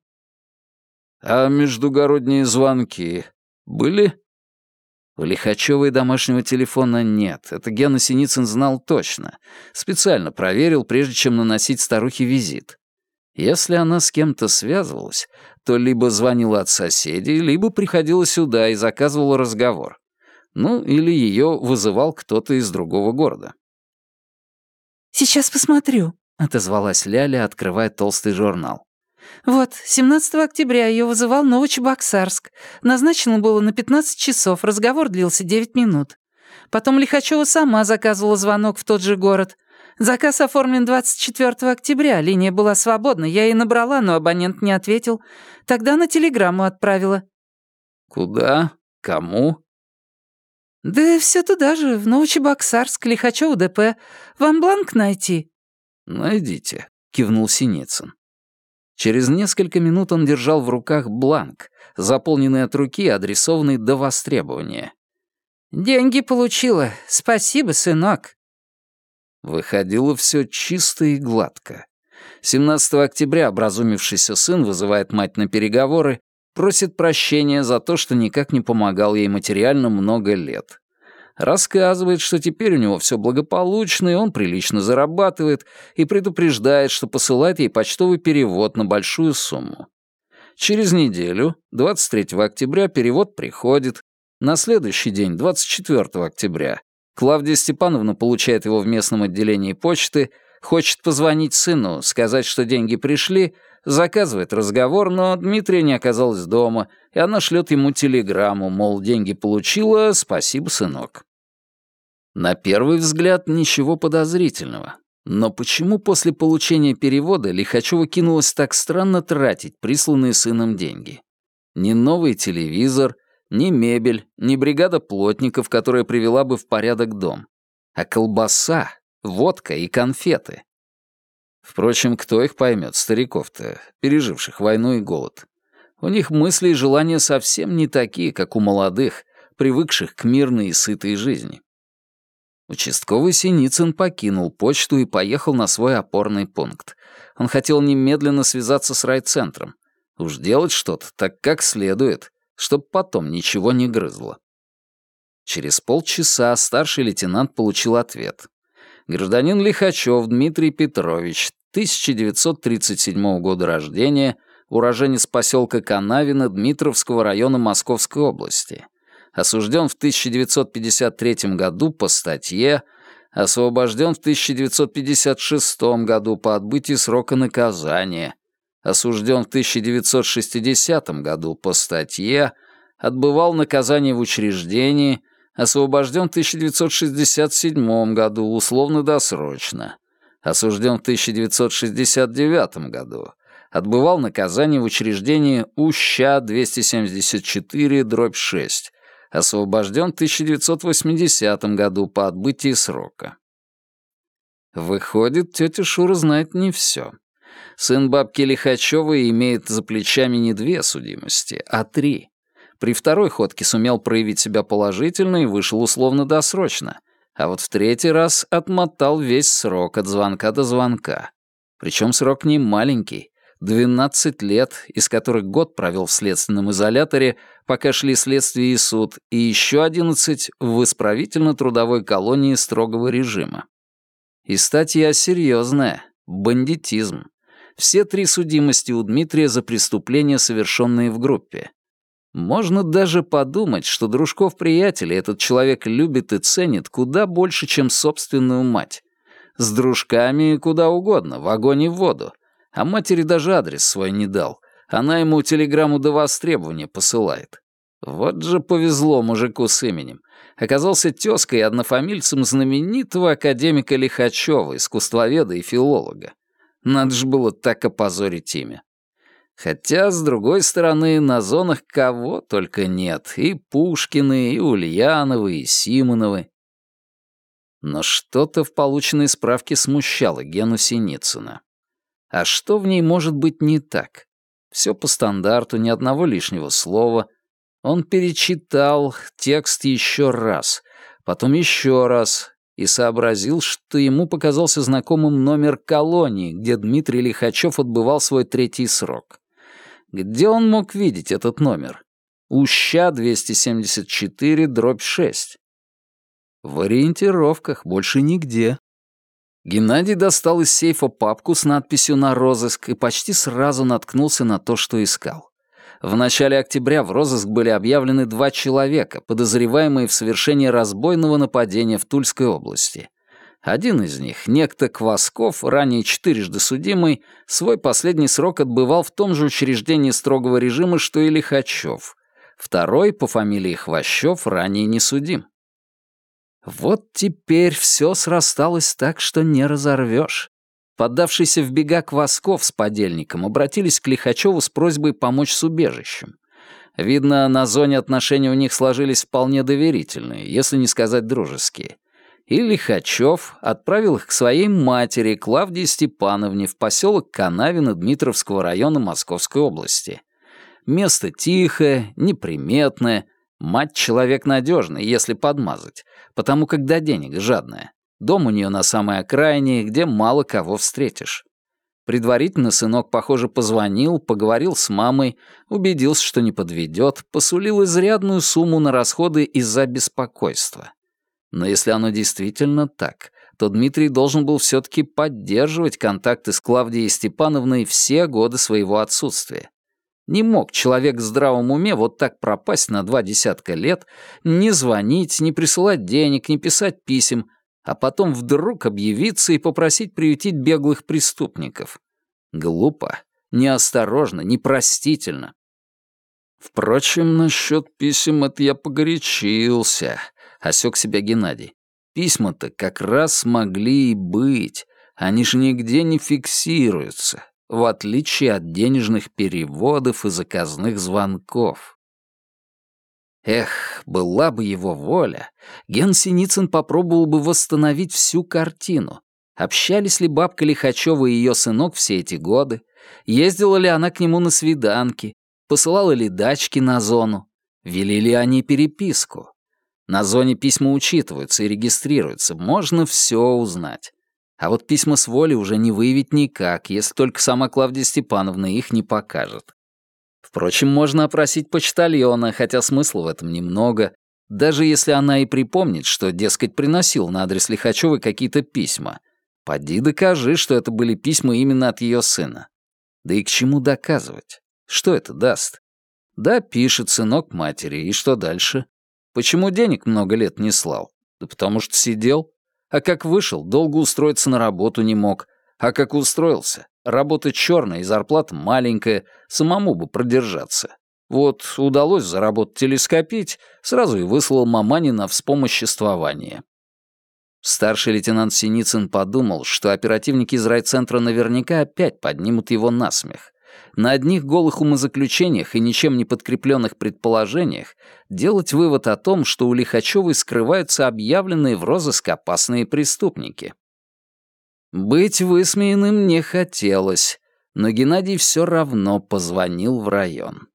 Speaker 1: А междугородние звонки были? У Лихачёвой домашнего телефона нет. Это Гена Синицын знал точно. Специально проверил, прежде чем наносить старухе визит. Если она с кем-то связывалась, то либо звонила от соседей, либо приходила сюда и заказывала разговор. Ну, или ее вызывал кто-то из другого города.
Speaker 3: «Сейчас посмотрю», — отозвалась Ляля, открывая толстый журнал. «Вот, 17 октября ее вызывал Новочебоксарск. Назначено было на 15 часов, разговор длился 9 минут. Потом Лихачева сама заказывала звонок в тот же город. Заказ оформлен 24 октября, линия была свободна, я ей набрала, но абонент не ответил. Тогда на телеграмму отправила».
Speaker 1: «Куда? Кому?»
Speaker 3: «Да все туда же, в Новочебоксарск, Лихачёв, ДП. Вам бланк найти?»
Speaker 1: «Найдите», — кивнул Синицын. Через несколько минут он держал в руках бланк, заполненный от руки, адресованный до востребования.
Speaker 3: «Деньги получила. Спасибо, сынок».
Speaker 1: Выходило все чисто и гладко. 17 октября образумившийся сын вызывает мать на переговоры, просит прощения за то, что никак не помогал ей материально много лет. Рассказывает, что теперь у него все благополучно, и он прилично зарабатывает, и предупреждает, что посылает ей почтовый перевод на большую сумму. Через неделю, 23 октября, перевод приходит. На следующий день, 24 октября, Клавдия Степановна получает его в местном отделении почты, хочет позвонить сыну, сказать, что деньги пришли, заказывает разговор, но Дмитрия не оказалось дома, и она шлет ему телеграмму, мол, деньги получила, спасибо, сынок. На первый взгляд ничего подозрительного. Но почему после получения перевода Лихачева кинулась так странно тратить присланные сыном деньги? Ни новый телевизор, ни мебель, ни бригада плотников, которая привела бы в порядок дом. А колбаса, водка и конфеты. Впрочем, кто их поймет, стариков-то, переживших войну и голод? У них мысли и желания совсем не такие, как у молодых, привыкших к мирной и сытой жизни. Участковый Синицын покинул почту и поехал на свой опорный пункт. Он хотел немедленно связаться с райцентром. Уж делать что-то так как следует, чтоб потом ничего не грызло. Через полчаса старший лейтенант получил ответ. Гражданин Лихачев Дмитрий Петрович, 1937 года рождения, уроженец поселка Канавина Дмитровского района Московской области осужден в 1953 году по статье, освобожден в 1956 году по отбытии срока наказания, осужден в 1960 году по статье, отбывал наказание в учреждении, освобожден в 1967 году условно-досрочно, осужден в 1969 году, отбывал наказание в учреждении УЩА-274-6, освобожден в 1980 году по отбытии срока. Выходит, тетя Шура знает не все. Сын бабки Лихачевой имеет за плечами не две судимости, а три. При второй ходке сумел проявить себя положительно и вышел условно-досрочно, а вот в третий раз отмотал весь срок от звонка до звонка. Причем срок не маленький, 12 лет, из которых год провел в следственном изоляторе, пока шли следствие и суд, и еще 11 в исправительно-трудовой колонии строгого режима. И статья серьезная — бандитизм. Все три судимости у Дмитрия за преступления, совершенные в группе. Можно даже подумать, что дружков-приятелей этот человек любит и ценит куда больше, чем собственную мать. С дружками куда угодно, в огонь и в воду а матери даже адрес свой не дал. Она ему телеграмму до востребования посылает. Вот же повезло мужику с именем. Оказался тезкой и однофамильцем знаменитого академика Лихачева, искусствоведа и филолога. Надо же было так опозорить имя. Хотя, с другой стороны, на зонах кого только нет. И Пушкины, и Ульяновы, и Симоновы. Но что-то в полученной справке смущало Гену Синицына. А что в ней может быть не так? Все по стандарту, ни одного лишнего слова. Он перечитал текст еще раз, потом еще раз, и сообразил, что ему показался знакомым номер колонии, где Дмитрий Лихачев отбывал свой третий срок. Где он мог видеть этот номер? Уща 274, дробь 6. В ориентировках, больше нигде. Геннадий достал из сейфа папку с надписью «На розыск» и почти сразу наткнулся на то, что искал. В начале октября в розыск были объявлены два человека, подозреваемые в совершении разбойного нападения в Тульской области. Один из них, некто Квасков, ранее четырежды судимый, свой последний срок отбывал в том же учреждении строгого режима, что и Лихачев. Второй, по фамилии Хвощев, ранее не судим. Вот теперь все срасталось так, что не разорвешь. Поддавшиеся в бега Квасков с подельником обратились к Лихачеву с просьбой помочь с убежищем. Видно, на зоне отношения у них сложились вполне доверительные, если не сказать дружеские. И Лихачев отправил их к своей матери, Клавдии Степановне, в поселок Канавино Дмитровского района Московской области. Место тихое, неприметное, мать человек надежный, если подмазать, потому когда денег жадная. Дом у нее на самой окраине, где мало кого встретишь. Предварительно сынок, похоже, позвонил, поговорил с мамой, убедился, что не подведет, посулил изрядную сумму на расходы из-за беспокойства. Но если оно действительно так, то Дмитрий должен был все-таки поддерживать контакты с Клавдией Степановной все годы своего отсутствия. Не мог человек в здравом уме вот так пропасть на два десятка лет, не звонить, не присылать денег, не писать писем, а потом вдруг объявиться и попросить приютить беглых преступников. Глупо, неосторожно, непростительно. Впрочем, насчет писем это я погорячился, осек себя Геннадий. Письма-то как раз могли и быть, они же нигде не фиксируются, в отличие от денежных переводов и заказных звонков. Эх, была бы его воля, Ген Синицын попробовал бы восстановить всю картину. Общались ли бабка Лихачева и ее сынок все эти годы? Ездила ли она к нему на свиданки? Посылала ли дачки на зону? Вели ли они переписку? На зоне письма учитываются и регистрируются, можно все узнать. А вот письма с воли уже не выявить никак, если только сама Клавдия Степановна их не покажет. Впрочем, можно опросить почтальона, хотя смысла в этом немного, даже если она и припомнит, что, дескать, приносил на адрес Лихачёвой какие-то письма. Поди докажи, что это были письма именно от ее сына. Да и к чему доказывать? Что это даст? Да, пишет сынок матери, и что дальше? Почему денег много лет не слал? Да потому что сидел. А как вышел, долго устроиться на работу не мог. А как устроился, Работа черная и зарплата маленькая, самому бы продержаться. Вот удалось заработать или скопить, сразу и выслал мамане на вспомоществование. Старший лейтенант Синицын подумал, что оперативники из райцентра наверняка опять поднимут его на смех. На одних голых умозаключениях и ничем не подкрепленных предположениях делать вывод о том, что у Лихачевой скрываются объявленные в розыск опасные преступники. Быть высмеянным не хотелось, но Геннадий все равно позвонил в район.